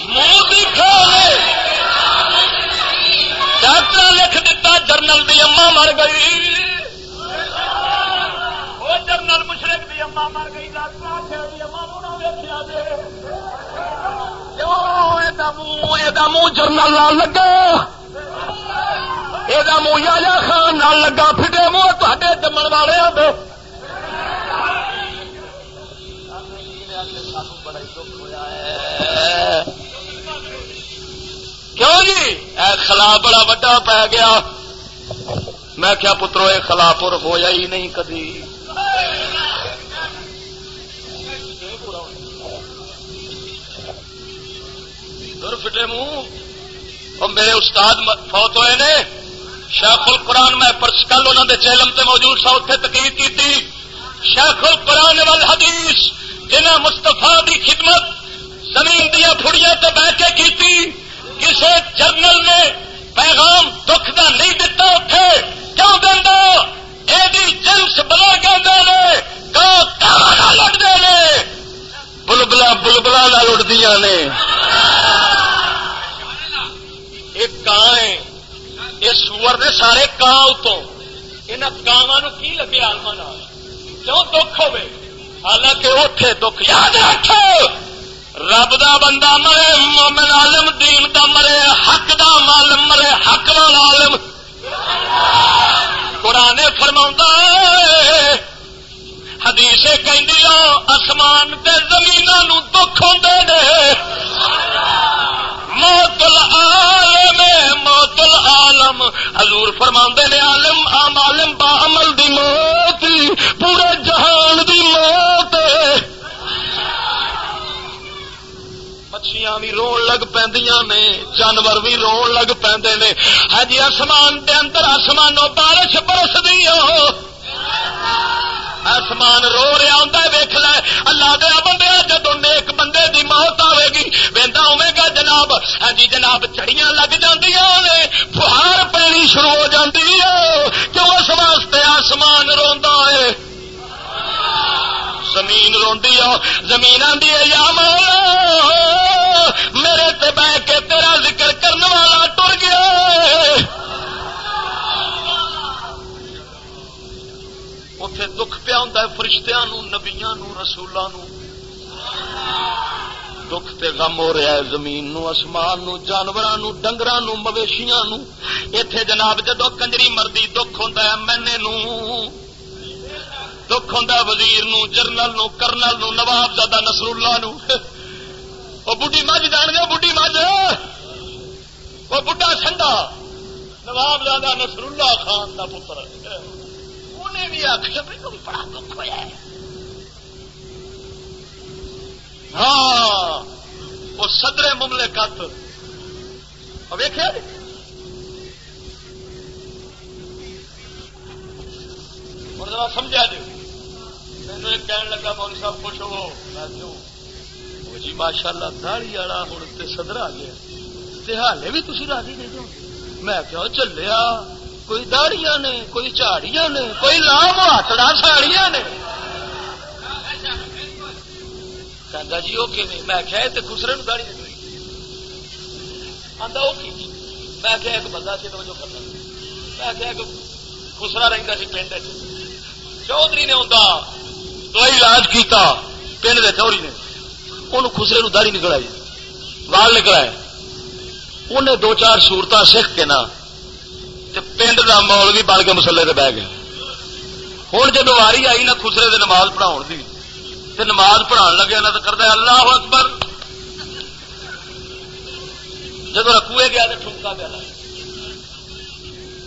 منہ دکھانے ڈاکٹر لکھ دیتا جرنل دی اما مر گئی جنرل مشرق کی اما مر گئی منہ جرنل نہ لگا۔ یہ منہ یا خان نہ لگا۔ فٹے منہ تے جمن والے آدھے کیوں جی؟ اے خلا بڑا وڈا پی گیا۔ میں کیا پترو یہ خلا پور ہوا ہی نہیں کدی۔ دور فٹے منہ۔ اور میرے استاد فوت ہوئے نے۔ شیخ القرآن میں پرس کل انہوں نے چیلم سے موجود سا اتنے تقریر کی تھی شیخ القرآن وال حدیث جنہیں مستفا کی خدمت زمین دیا پھڑیاں تے بہ کے کی تھی کسی جرنل نے پیغام دکھ کا نہیں دتا اتے کیوں دینا یہ جنس بلا کہ لڑتے ہیں بلبلا بلبلا لڑدیا نے۔ ایک کان ہے۔ یہ سور نے سارے کان اتوں۔ یہاں کاواں کی لگے آلما کیوں دکھ ہوے حالانکہ اٹھے دکھ یاد رکھ رب دا بندہ مرے، مومن عالم، دین دا مرے، حق دا مالم مرے، حق والا عالم۔ قرآن فرما حدیث کہ آسمان تے زمین دکھ ہوں موت العالم موت العالم۔ حضور فرما نے، عالم آم عالم با عمل دی موت پورے جہان دی موت مچھیاں بھی رو لگ پہ جانور بھی رو لگ پہ ہاں جی آسمان کے اندر آسمانوں بارش برس دی آسمان رو رہا ہوں ویخ لے اللہ دیا بندے جدو نیک بندے دی موت آئے گی وہدا ہوے گا جناب ہاں جی جناب چڑیاں لگ جی فہار پینی شروع ہو جاتی ہے کیوں اس واسطے آسمان روا ہے زمین روی آ زمین آدھی ہے یا مولا میرے تے بہ کے تیرا ذکر کرنے والا ٹر گیا اتے دکھ پیا ہوں فرشتیاں نبیا رسولوں دکھ تے غم ہو رہا ہے زمین نو، آسمان نو جانوروں ڈنگر مویشیا اتے جناب جدو کنجری مردی دکھ ہوں مینے نو۔ دکھ ہوں وزیر نو، جرنل نو، کرنل نو، نواب زادہ نسر اللہ نو۔ وہ بڑھی مجھ جان گیا بڑھی مجھ۔ وہ بڑھا سنڈا نواب زادہ نسر اللہ خان کا پتر۔ انہیں بھی آخر بڑا دکھ ہوا ہے۔ ہاں وہ سدرے مملے کت ویخ سمجھا جی مینو ایک کہنے لگا مول صاحب، خوش ہو میں جی ماشاء اللہ داڑی والا ہوں تو سدر آ گیا۔ ہالے بھی تھی راضی نہیں دو۔ میں کیا چلیا، کوئی داڑیاں نے، کوئی جھاڑیاں نے، کوئی لام ہاتڑا ساڑیاں نے۔ کہ جی وہ میں کیا خسرے داڑی نکلی آتا وہ میں کیا ایک بندہ سی توجہ کرنا۔ میں کیا ایک خسرا رہتا سی پنڈ چودھری نے آتا دوائی علاج کیتا پنڈ کے چوری نے۔ انہوں خسرے نو داڑی نکلائی، وال نکلا انہیں دو چار سورت سکھ کے نہ پنڈ کا مول بھی بڑھ کے مسلے سے بہ گیا۔ ہوں جب واری آئی نہ، خسرے سے نماز پڑھاؤ کی تو نماز پڑھا لگے نہ تو کرتا اللہ اکبر۔ جب رکھوے گیا تو ٹھمکا پیا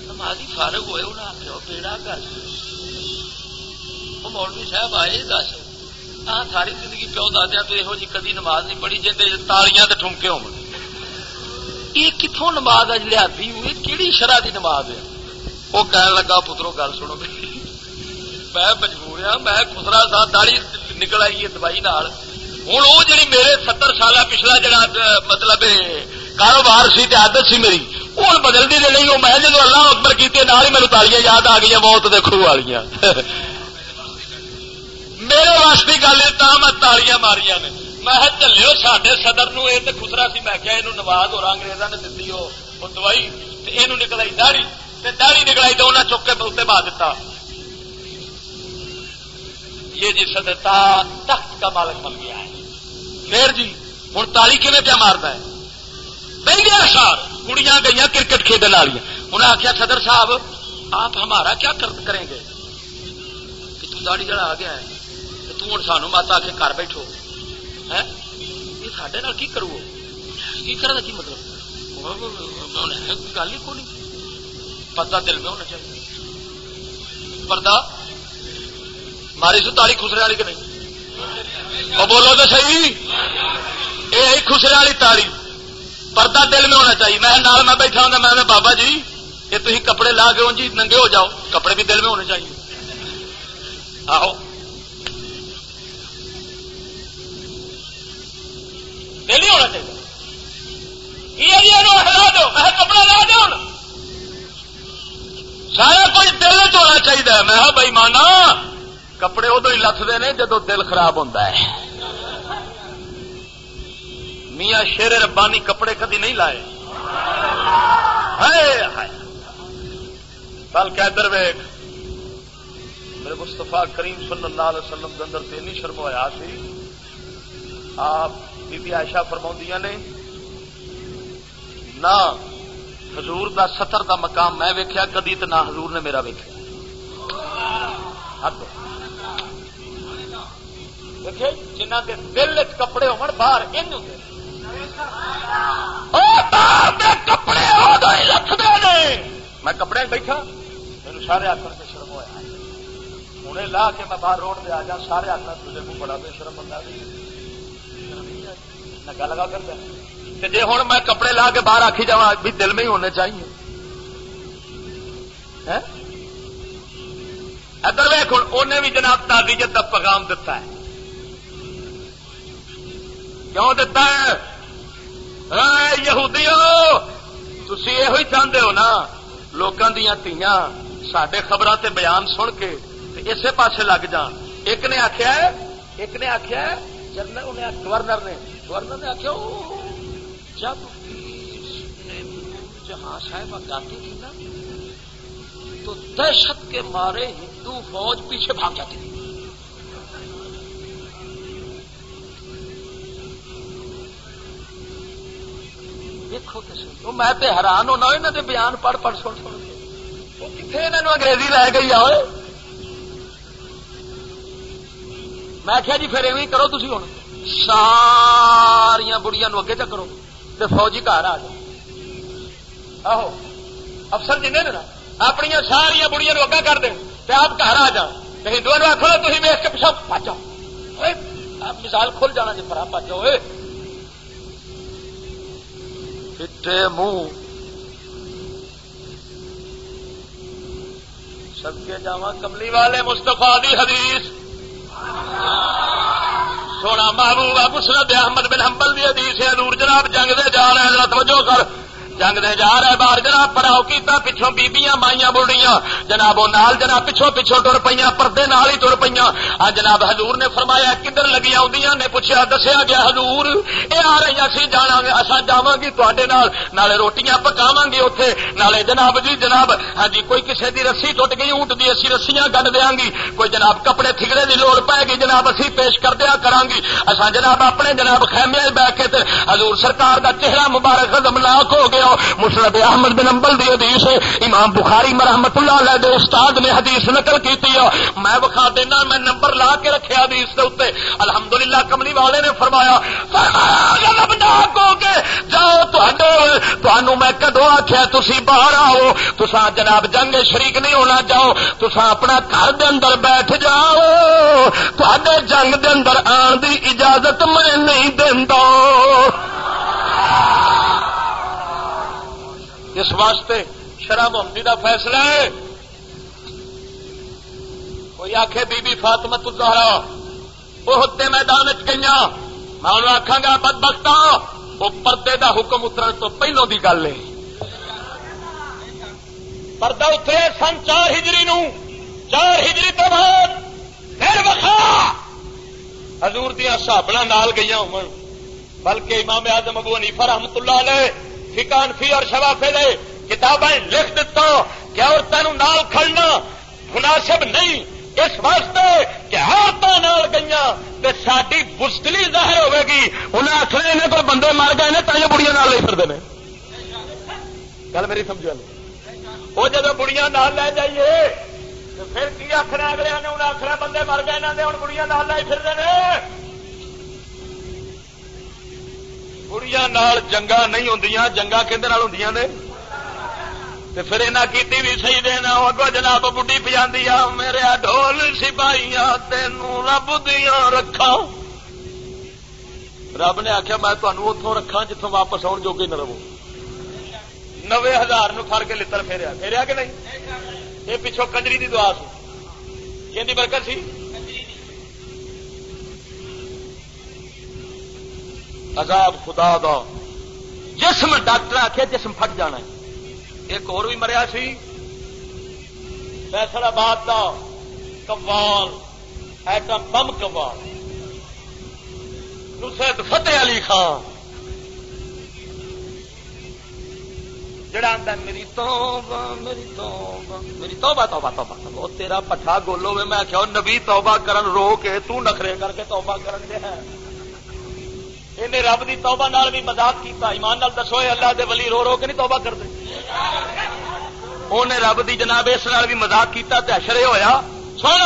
نماز فارغ ہوئے انہیں آخر بیڑا گھر وہ مولوی صاحب آئے دس۔ ہاں ساری زندگی پیو دادیا تو یہو جی کدی نماز نہیں پڑھی جی تالیاں تو ٹھمکے ہو یہ کتوں نماز اج لیا ہوئی؟ کہڑی شرح کی نماز ہے؟ وہ کہنے لگا، پترو، گل سنو میں مجبور ہاں میں خسرا سا داڑی نکل آئی ہے دوائی نال۔ ہوں وہ جی میرے ستر سال پچھلا جڑا مطلب کاروبار سی عادت سی میری ہوں بدلتی نہیں وہ میں جب اللہ اکبر کی ہی میرے تالیاں یاد آ گئی موت دیکھو والی میرے واسطے گل ہے میں تالیاں ماریاں نے۔ میں چلو سڈے سدر نو یہ خسرا سی، میں کیا یہ نواز اور انگریزا نے دتی وہ دوائی یہ نکل آئی داڑی داڑی نکل آئی تو انہیں چک کے اتنے پا دیتا یہ جی سدتا تخت کا مالک بن گیا ہے۔ پھر جی ہوں تالی کھے پیا مارتا ہے؟ بہ گیا سار کڑیاں گئی کرکٹ کھیلنے والی انہیں آخیا صدر صاحب، آپ ہمارا کیا کریں گے؟ کہ تو داڑی جڑا آ گیا ہے، تو ہوں سانو مت آ کے گھر بیٹھو۔ ہے یہ سڈے کی کرو؟ کی کرنے کی مطلب؟ گل ہی کو نہیں پتا دل میں ہونا چاہیے۔ پردہ ماری سو تاری خسرے والی کہ نہیں؟ وہ بولو تو صحیح۔ یہ خسرے والی تاری پردہ دل میں ہونا چاہیے۔ میں نال میں بیٹھا ہوں میں بابا جی یہ تھی کپڑے لا کے جی ننگے ہو جاؤ۔ کپڑے بھی دل میں ہونے چاہیے۔ آہو۔ دل ہی ہونا چاہیے۔ ہلا دو۔ میں کپڑا لا دو سارا کوئی دل چ ہونا چاہیے۔ میں بھائی مانا کپڑے ادو ہی لکھتے ہیں جدو دل خراب ہوتا ہے۔ میاں شیر ربانی کپڑے کدی نہیں لائے۔ کل کہ ادھر ویگ میرے مستفا کریم صلی اللہ علیہ وسلم کے اندر تین شرم ہوا سی۔ آپ بی عائشہ فرما نے، نہ حضور دا ستر دا مقام میں ویکیا کدی تو نہ حضور نے میرا ویکیا جنہ کے دل کپڑے ہو باہر کپڑے میں کپڑے بیٹھا، میرے سارے آخر سے شرم ہوا ہوں لا کے میں باہر روڈ پہ آ جا سارے آخر تجھے کو بڑا بے شرم بندہ نگا لگا کر دیا جی ہوں میں کپڑے لا کے باہر آخی جا بھی دل میں ہی ہونے چاہیے۔ ادھر ویخ انہیں بھی جناب تازی جد کا پیغام دتا ہے۔ کیوں دتا ہے۔ یہودی تھی یہ چاہتے ہو نا؟ لوگوں دیا تیاں سڈے خبر بیان سن کے اسی پاسے لگ جان ایک نے آخیا ایک نے آخیا جنرل گورنر نے۔ گورنر نے آخیا جب جہاں صاحب جاتی تھی نا، تو دہشت کے مارے ہندو فوج پیچھے بھاگ جاتی تھی۔ دیکھو تو میں تے حیران ہونا یہاں کے بیان پڑھ پڑھ سن سن۔ کے کتنے یہاں انگریزی لے گئی آئے میں کیا جی پھر ایویں کرو تھی ہوں ساریا بڑیا اگے چکرو تو فوجی گھر آ جاؤ۔ آہو، افسر جن نا اپنی ساریا بڑیا اگا کر دیں آپ گھر آ جاؤ۔ ہندو آخو تھی ویس کے پیچھا پچ جاؤ۔ مثال کھل جانا جی پر پچ جاؤ۔ پٹے منہ سب کے جا کملی والے مستفا دی حدیث سونا محبوبہ مسرت احمد بن حنبل دی حدیث ہے نور جناب جنگ دے جا رہے ہیں توجہ کر جنگ دے جا رہے باہر، جناب پڑاؤ کیتا پچھوں بیبیاں، مائیاں بڑھیاں جناب وہ نال، جناب پچھوں پچھوں ٹر پہ پردے نال ہی ٹر پہ جناب حضور نے فرمایا، کدھر لگی آدیاں نے پوچھا دسیا گیا حضور، اے آ رہی اسی جانا گے اصا جا گی تے نالے روٹیاں پکاو گے اتنے نالے جناب جی جناب ہاں جی کوئی کسی دی رسی ٹوٹ گئی، اونٹ دی اسی رسیاں گڈ دیا گی۔ کوئی جناب کپڑے تھگڑے دی لوڑ پائے گی، جناب اسی پیش کر دیا کرا گی۔ اصا جناب اپنے جناب خیمے بہ کے حضور سرکار دا چہرہ مبارک قدم لاک ہو گیا۔ مسرد احمد بن امبل دی حدیث امام بخاری مرحمت اللہ علیہ دے استاد نے حدیث نقل کی میں بخا دینا، میں نمبر لا کے رکھے حدیث کے اتنے۔ الحمدللہ کملی والے نے فرمایا ہو کے جاؤ تھانو میں کدو آخیا تھی باہر آؤ۔ تسا جناب جنگ شریک نہیں ہونا جاؤ تسا اپنا گھر دے اندر بیٹھ جاؤ۔ تے جنگ دے اندر آن دی اجازت میں نہیں دینا اس واسطے شرح محمدی کا فیصلہ ہے۔ کوئی آخے بی بی فاطمت الزہرا وہ ہوتے میدان چ گئی میں انہوں آخا گا بد بخت وہ پردے دا حکم اتر تو پہلو دی گل ہے۔ پردہ اترے سن چار ہجری نو۔ چار ہجری تو بعد پھر وقا حضور دیا سابڑا نال گئی ہو بلکہ امام آزم ابو حنیفہ رحمت اللہ علیہ فکانفی اور شفافے دے کتابیں لکھ دیتا کہ عورتوں نال کھڑنا مناسب نہیں۔ اس واسطے کہ عورتوں نال گئی ساری بستلی ظاہر ہوے گی انہیں آخر انہیں کوئی بندے مر گئے نے تھی بڑیا نال لے پھرتے ہیں گل میری سمجھ وہ جب بڑیا نال لے جائیے پھر کی آخر اگلے نے انہیں آخر بندے مر گئے انہوں نے ہوں بڑیا نال لے پھرتے ہیں کڑیاں جنگا نہیں ہوں جنگا کہ ہوں نے پھر یہاں کی بھی صحیح دینا اگو جناب بڑھی پجا میرے ڈول سپاہیاں تینوں رب دیا رکھا رب نے آخیا میں تمہیں اتوں رکھا جتوں واپس آن جوگے نہ رہو نوے ہزار نو فر کے لڑ پھیریا پھیریا کہ نہیں یہ پچھو کنجری کی دعا سی کہ برکت سی عذاب خدا دا۔ جسم ڈاکٹر آخیا جسم پھٹ جانا ہے۔ ایک اور بھی مریا سی۔ فیصل آباد کا کمال ایٹم بم کمال نصرت فتح علی خان۔ جڑا آتا میری توبہ میری توبہ میری توبہ توبہ توبہ وہ تیرا پٹھا گولو میں میں آخیا نبی توبہ کرن، رو کے تو نخرے کر کے توبہ کرن دے ہے انہیں رب کی توبہ نال بھی مزاق کیتا، ایمان نال دسو اللہ دے ولی رو رو کے نہیں توبہ کر دے انہیں رب دی جناب اس نال بھی مزاق کیتا تے اشرے ہویا۔ سن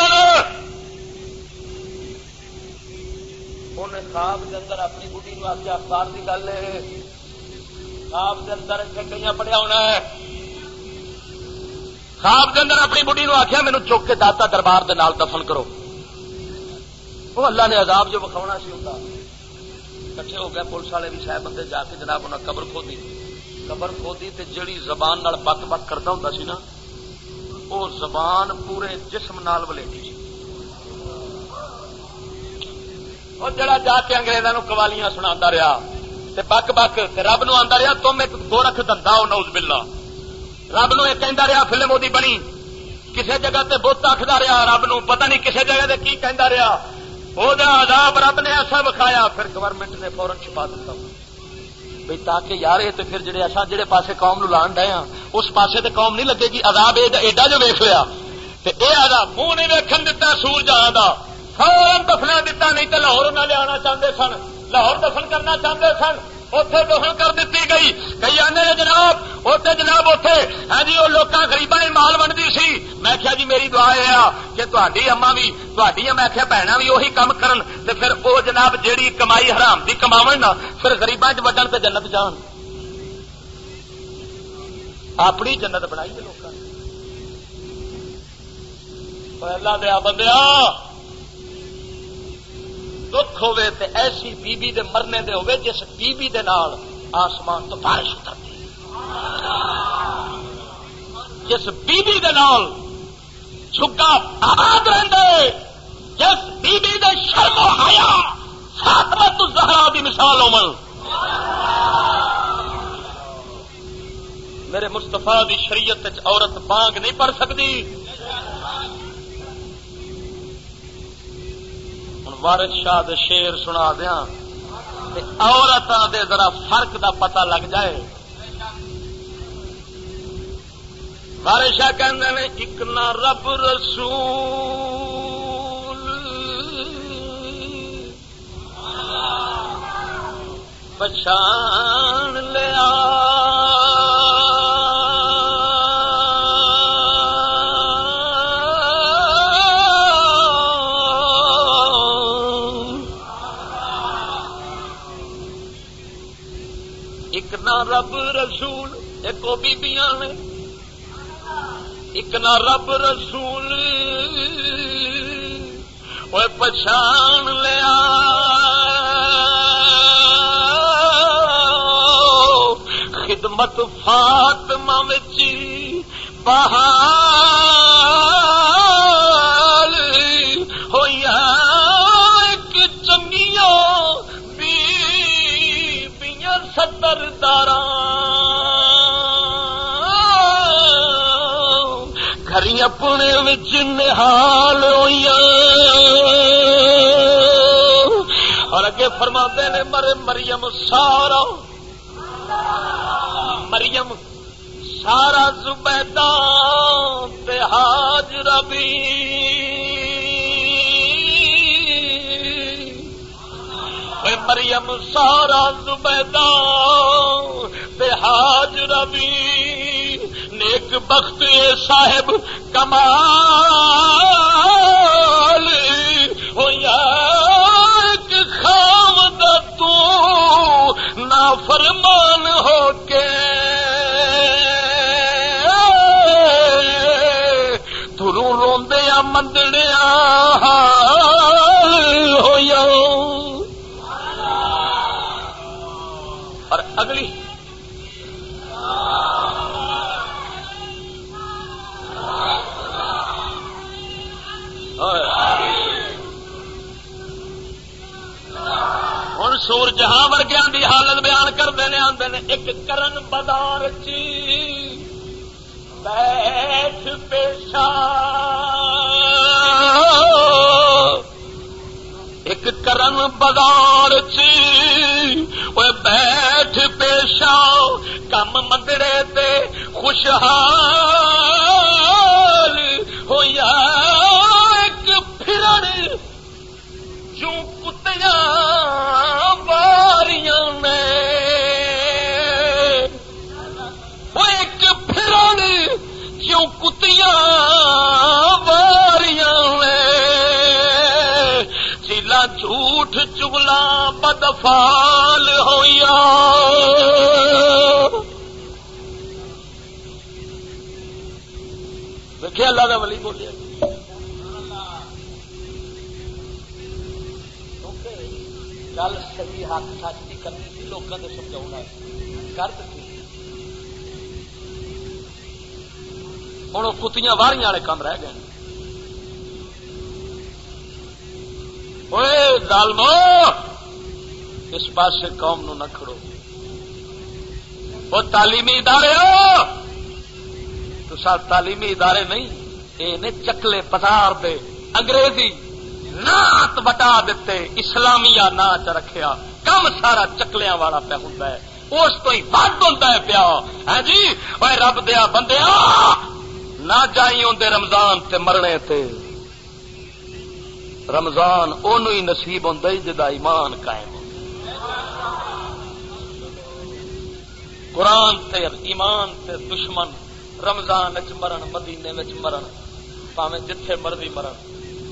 انہیں خواب کے اندر اپنی بڑھی نو آخیا افطار کی گل ہے۔ خواب کے اندر کئی پڑیا ہونا ہے۔ خواب کے اندر اپنی بڑھی نو آخیا مینو چک کے داتا دربار دے نال دفن کرو۔ وہ اللہ نے عذاب جو بکھاؤنا سی ہوتا کٹھے ہو گئے پولیس والے بھی صاحب بندے جا کے جناب انہیں قبر کھودی قبر کھودی تے جڑی زبان نال بک بک کرتا ہوں سی نا وہ زبان پورے جسم نال ولیٹی سی اور جڑا جا کے انگریزوں قوالیاں سنا رہا تے بک بک تے رب نو آندا رہا تم ایک گورکھ دندا ہو نوز بلا رب نو یہ کہندا رہا فلم وہی بنی کسی جگہ تے بت آخر رہا رب نو پتہ نہیں کسی جگہ تے کی کہندا رہا وہ عذاب رب نے ایسا بکھایا پھر گورنمنٹ نے فورن چھپا دیتا بھائی تاکہ یار یہ تو پھر جڑے اصا جڑے پاسے قوم نو لان ڈے ہاں اس پاسے تے قوم نہیں لگے گی۔ عذاب ایڈا جو ویخ لیا یہ عذاب منہ نہیں ویکن دتا سور جہاں کا فورن دفنا دتا، نہیں تو لاہور نہ لیا چاہتے سن۔ لاہور دفن کرنا چاہتے سن۔ اتے دفن کر دیتی گئی۔ کئی آنے جناب اتنے جناب اتے ہاں جی وہ لوگ گریبا مال بنتی سی۔ میں کیا جی میری دعا یہ کہ تاری اما بھی تھی میں کیا بہنا بھی وہی کام کرن تے پھر وہ جناب جیڑی کمائی حرام کی کما نا، پھر گریباں چڈن تے جنت جان۔ اپنی جنت بنائی ہے لوگ اللہ دیا بندیا دکھ ہوے تے ایسی بی بی دے مرنے دے ہوے جس بی بی دے نال آسمان تو بارش اترتی جس بی بی دے نال چھگا آباد رہے جس بی بی دے شرم و حیا فاطمہ زہرا دی مثال عمل میرے مستفا دی شریعت عورت بانگ نہیں پڑھ سکتی۔ وارث شاہ دے شیر سنا دیا عورتوں دے ذرا فرق دا پتہ لگ جائے۔ وارث شاہ کہ ایک نہ رب رسول۔ پچھان لیا ایک بیبیاں نے ایک نہ رب رسول۔ وہ پچھان لیا خدمت فاطمہ چی بہار گھری اپنے نہال ہوئی اور اگے فرما نے مرے مریم سارا مریم سارا زبیدہ حاجر بھی مریم سارا زبیدہ بحاج ربی خوش بخت صاحب کمال ہو یا ایک خام تو نافرمان ہو جہاں ورگیا کی حالت بیان کرتے ہیں آتے ہیں ایک کرن بدار چی۔ بیٹھ پیشہ۔ ایک کرن بدار چی۔ بیٹھ پیشہ۔ کم مندرے تے خوشحال ہو یا کتیاں باریاں میں چیلا جھوٹ چگلا بدفال ہویا دیکھے اللہ کا ولی بولیا۔ گل صحیح ہاتھ سچ کی کرنی تھی لوگوں نے سمجھا کر دیتی ہوں وہ کتیاں واریاں والے کام رہ گئے ظالمو، اس پاس قوم نو نہ کھڑو۔ وہ تعلیمی ادارے ہو۔ تو ساتھ تعلیمی ادارے نہیں یہ چکلے بازار دے انگریزی نات بٹا دیتے اسلامیہ ناچ رکھیا۔ کم سارا چکلیاں والا پہ ہوں اس تو ہی ود ہوں پیا ہے ہاں جی وہ رب دیا بندے نہ جائی ہوں رمضان تے مرنے تے۔ رمضان اُن ہی نصیب ہوں جا ایمان قائم قرآن تے ایمان تے دشمن رمضان چ مرن، مدینے مرن پاوے جتھے مرضی مرن۔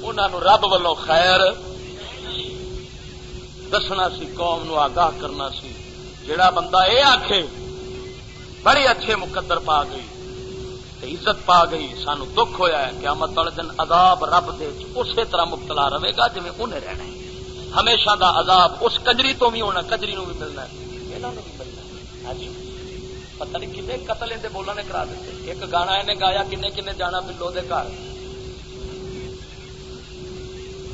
انہوں رب ولو خیر۔ دسنا سی، قوم نو آگاہ کرنا سی۔ جڑا بندہ یہ آخ بڑے اچھے مقدر پا گئی۔ عزت پا گئی، سانو دکھ ہویا ہے، قیامت والے دن عذاب رب دے اسی طرح مبتلا رہے گا جی انہیں رہنا ہے۔ ہمیشہ دا عذاب اس کجری تو بھی ہونا، کجری نو بھی ملنا ہے یہاں بھی ملنا ہے۔ ہاں جی۔ پتہ نہیں کنے قتل اندر بولنے نے کرا دیتے۔ ایک گانا انہیں گایا، کنے کنے جانا بلو دے گھر۔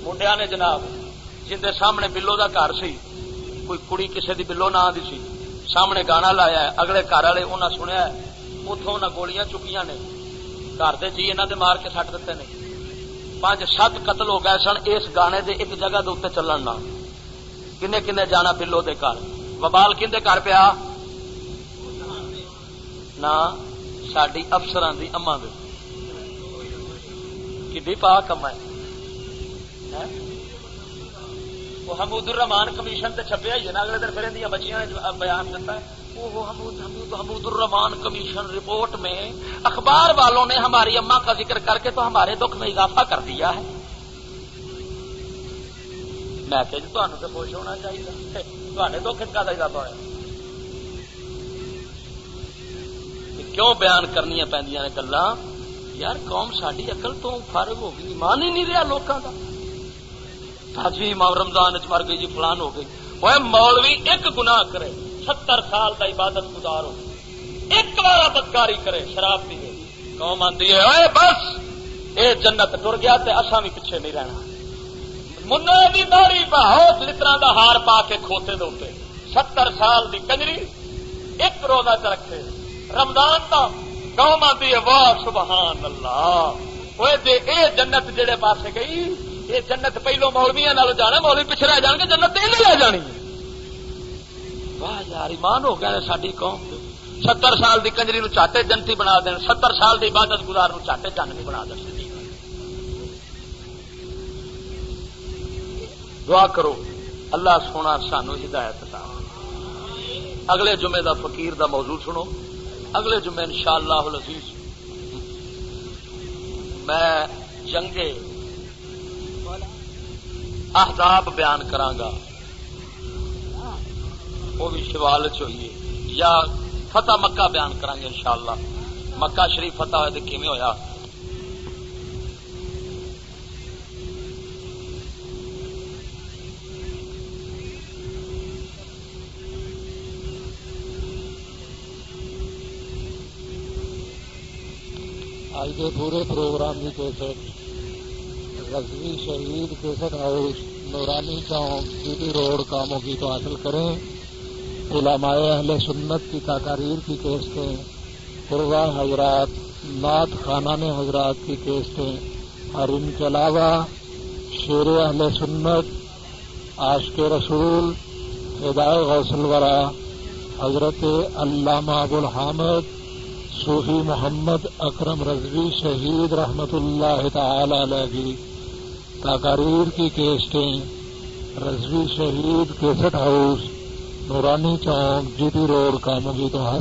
منڈیا نے جناب جن سامنے بلو کا گھر سی، کوئی کڑی کسی کی بلو نہ آدھی سی، سامنے گانا لایا ہے، اگلے گھر والے انہیں سنیا ہے اتوں انہیں گولیاں چکیاں نے۔ گھر کے جی انہوں نے مار کے سٹ دیتے ہیں پانچ سات قتل ہو گئے سن اس گانے دے ایک جگہ دے اتنے چلن نہ۔ کنے کنے جانا بلو دے گھر۔ ببال کھے گھر پیا؟ نہ ساری افسران کی اما دے۔ کی پا کما ہے؟ وہ حمود الرحمان کمیشن سے چھپیا ہی ہے نا۔ اگلے دن پھر بچیاں نے بیان دیتا ہے۔ وہ حمود حمود حمود الرحمان کمیشن رپورٹ میں اخبار والوں نے ہماری اما کا ذکر کر کے تو ہمارے دکھ میں اضافہ کر دیا ہے۔ میں کہ جی تمہیں تو خوش ہونا چاہیے۔ تے دکھ کا اضافہ ہوا کیوں بیان کرنی پہ گلا یار قوم ساری اقل تو فارغ ہو گئی مان ہی نہیں رہا لوگوں کا جی رمضان مر گئی جی فلان ہو گئی۔ وہ مولوی ایک گناہ کرے۔ ستر سال کا عبادت گزار ہو۔ ایک بار بدکاری کرے، شراب پیے۔ قوم آتی ہے بس، اے جنت ٹر گیا تے اصا بھی پیچھے نہیں رہنا۔ منا بھی داری بہت لطرا دا ہار پا کے کھوتے دے ستر سال دی کنجری، ایک روزہ چ رکھے۔ رمضان کا قوم آتی ہے، واہ، سبحان اللہ۔ وہ جنت جڑے پاسے گئی یہ جنت پہلو مولویا جانا، مولوی پیچھے رہ جان گے، جنت یہ لے جانی۔ واہ یار ایمان ہو گیا ساری قوم ستر سال کی کنجری نو چاٹے جنتی بنا دین ستر سال کی عبادت گزار نو چاٹے جنمی بنا دیں دعا کرو اللہ سونا سانو ہدایت اگلے جمعے دا فقیر دا موضوع سنو اگلے جمعے انشاءاللہ العزیز میں جنگے احزاب بیان کرانگا وہ بھی شوال چوئیے یا فتح مکہ بیان کریں گے انشاءاللہ۔ مکہ شریف فتح ہوئے تو کیویں ہویا؟ آج کے پورے پروگرام کی کیسٹ رضوی شہید کیسٹ ہاؤس نورانی چوک جی روڈ کاموں کی تو حاصل کریں۔ علماء اہل سنت کی تقاریر کی کیسٹیں قربا حضرات، نعت خانہ حضرات کی کیسٹیں اور ان کے علاوہ شیر اہل سنت، عاشق رسول، ہدایت غوثل ورا، حضرت علامہ ابو الحامد، صوفی محمد اکرم رضوی شہید رحمت اللہ تعالی علیہ کی تقاریر کی کیسٹیں رضوی شہید کیسٹ ہاؤس نورانی چوک جی ٹی روڈ کا مجھے تو ہے۔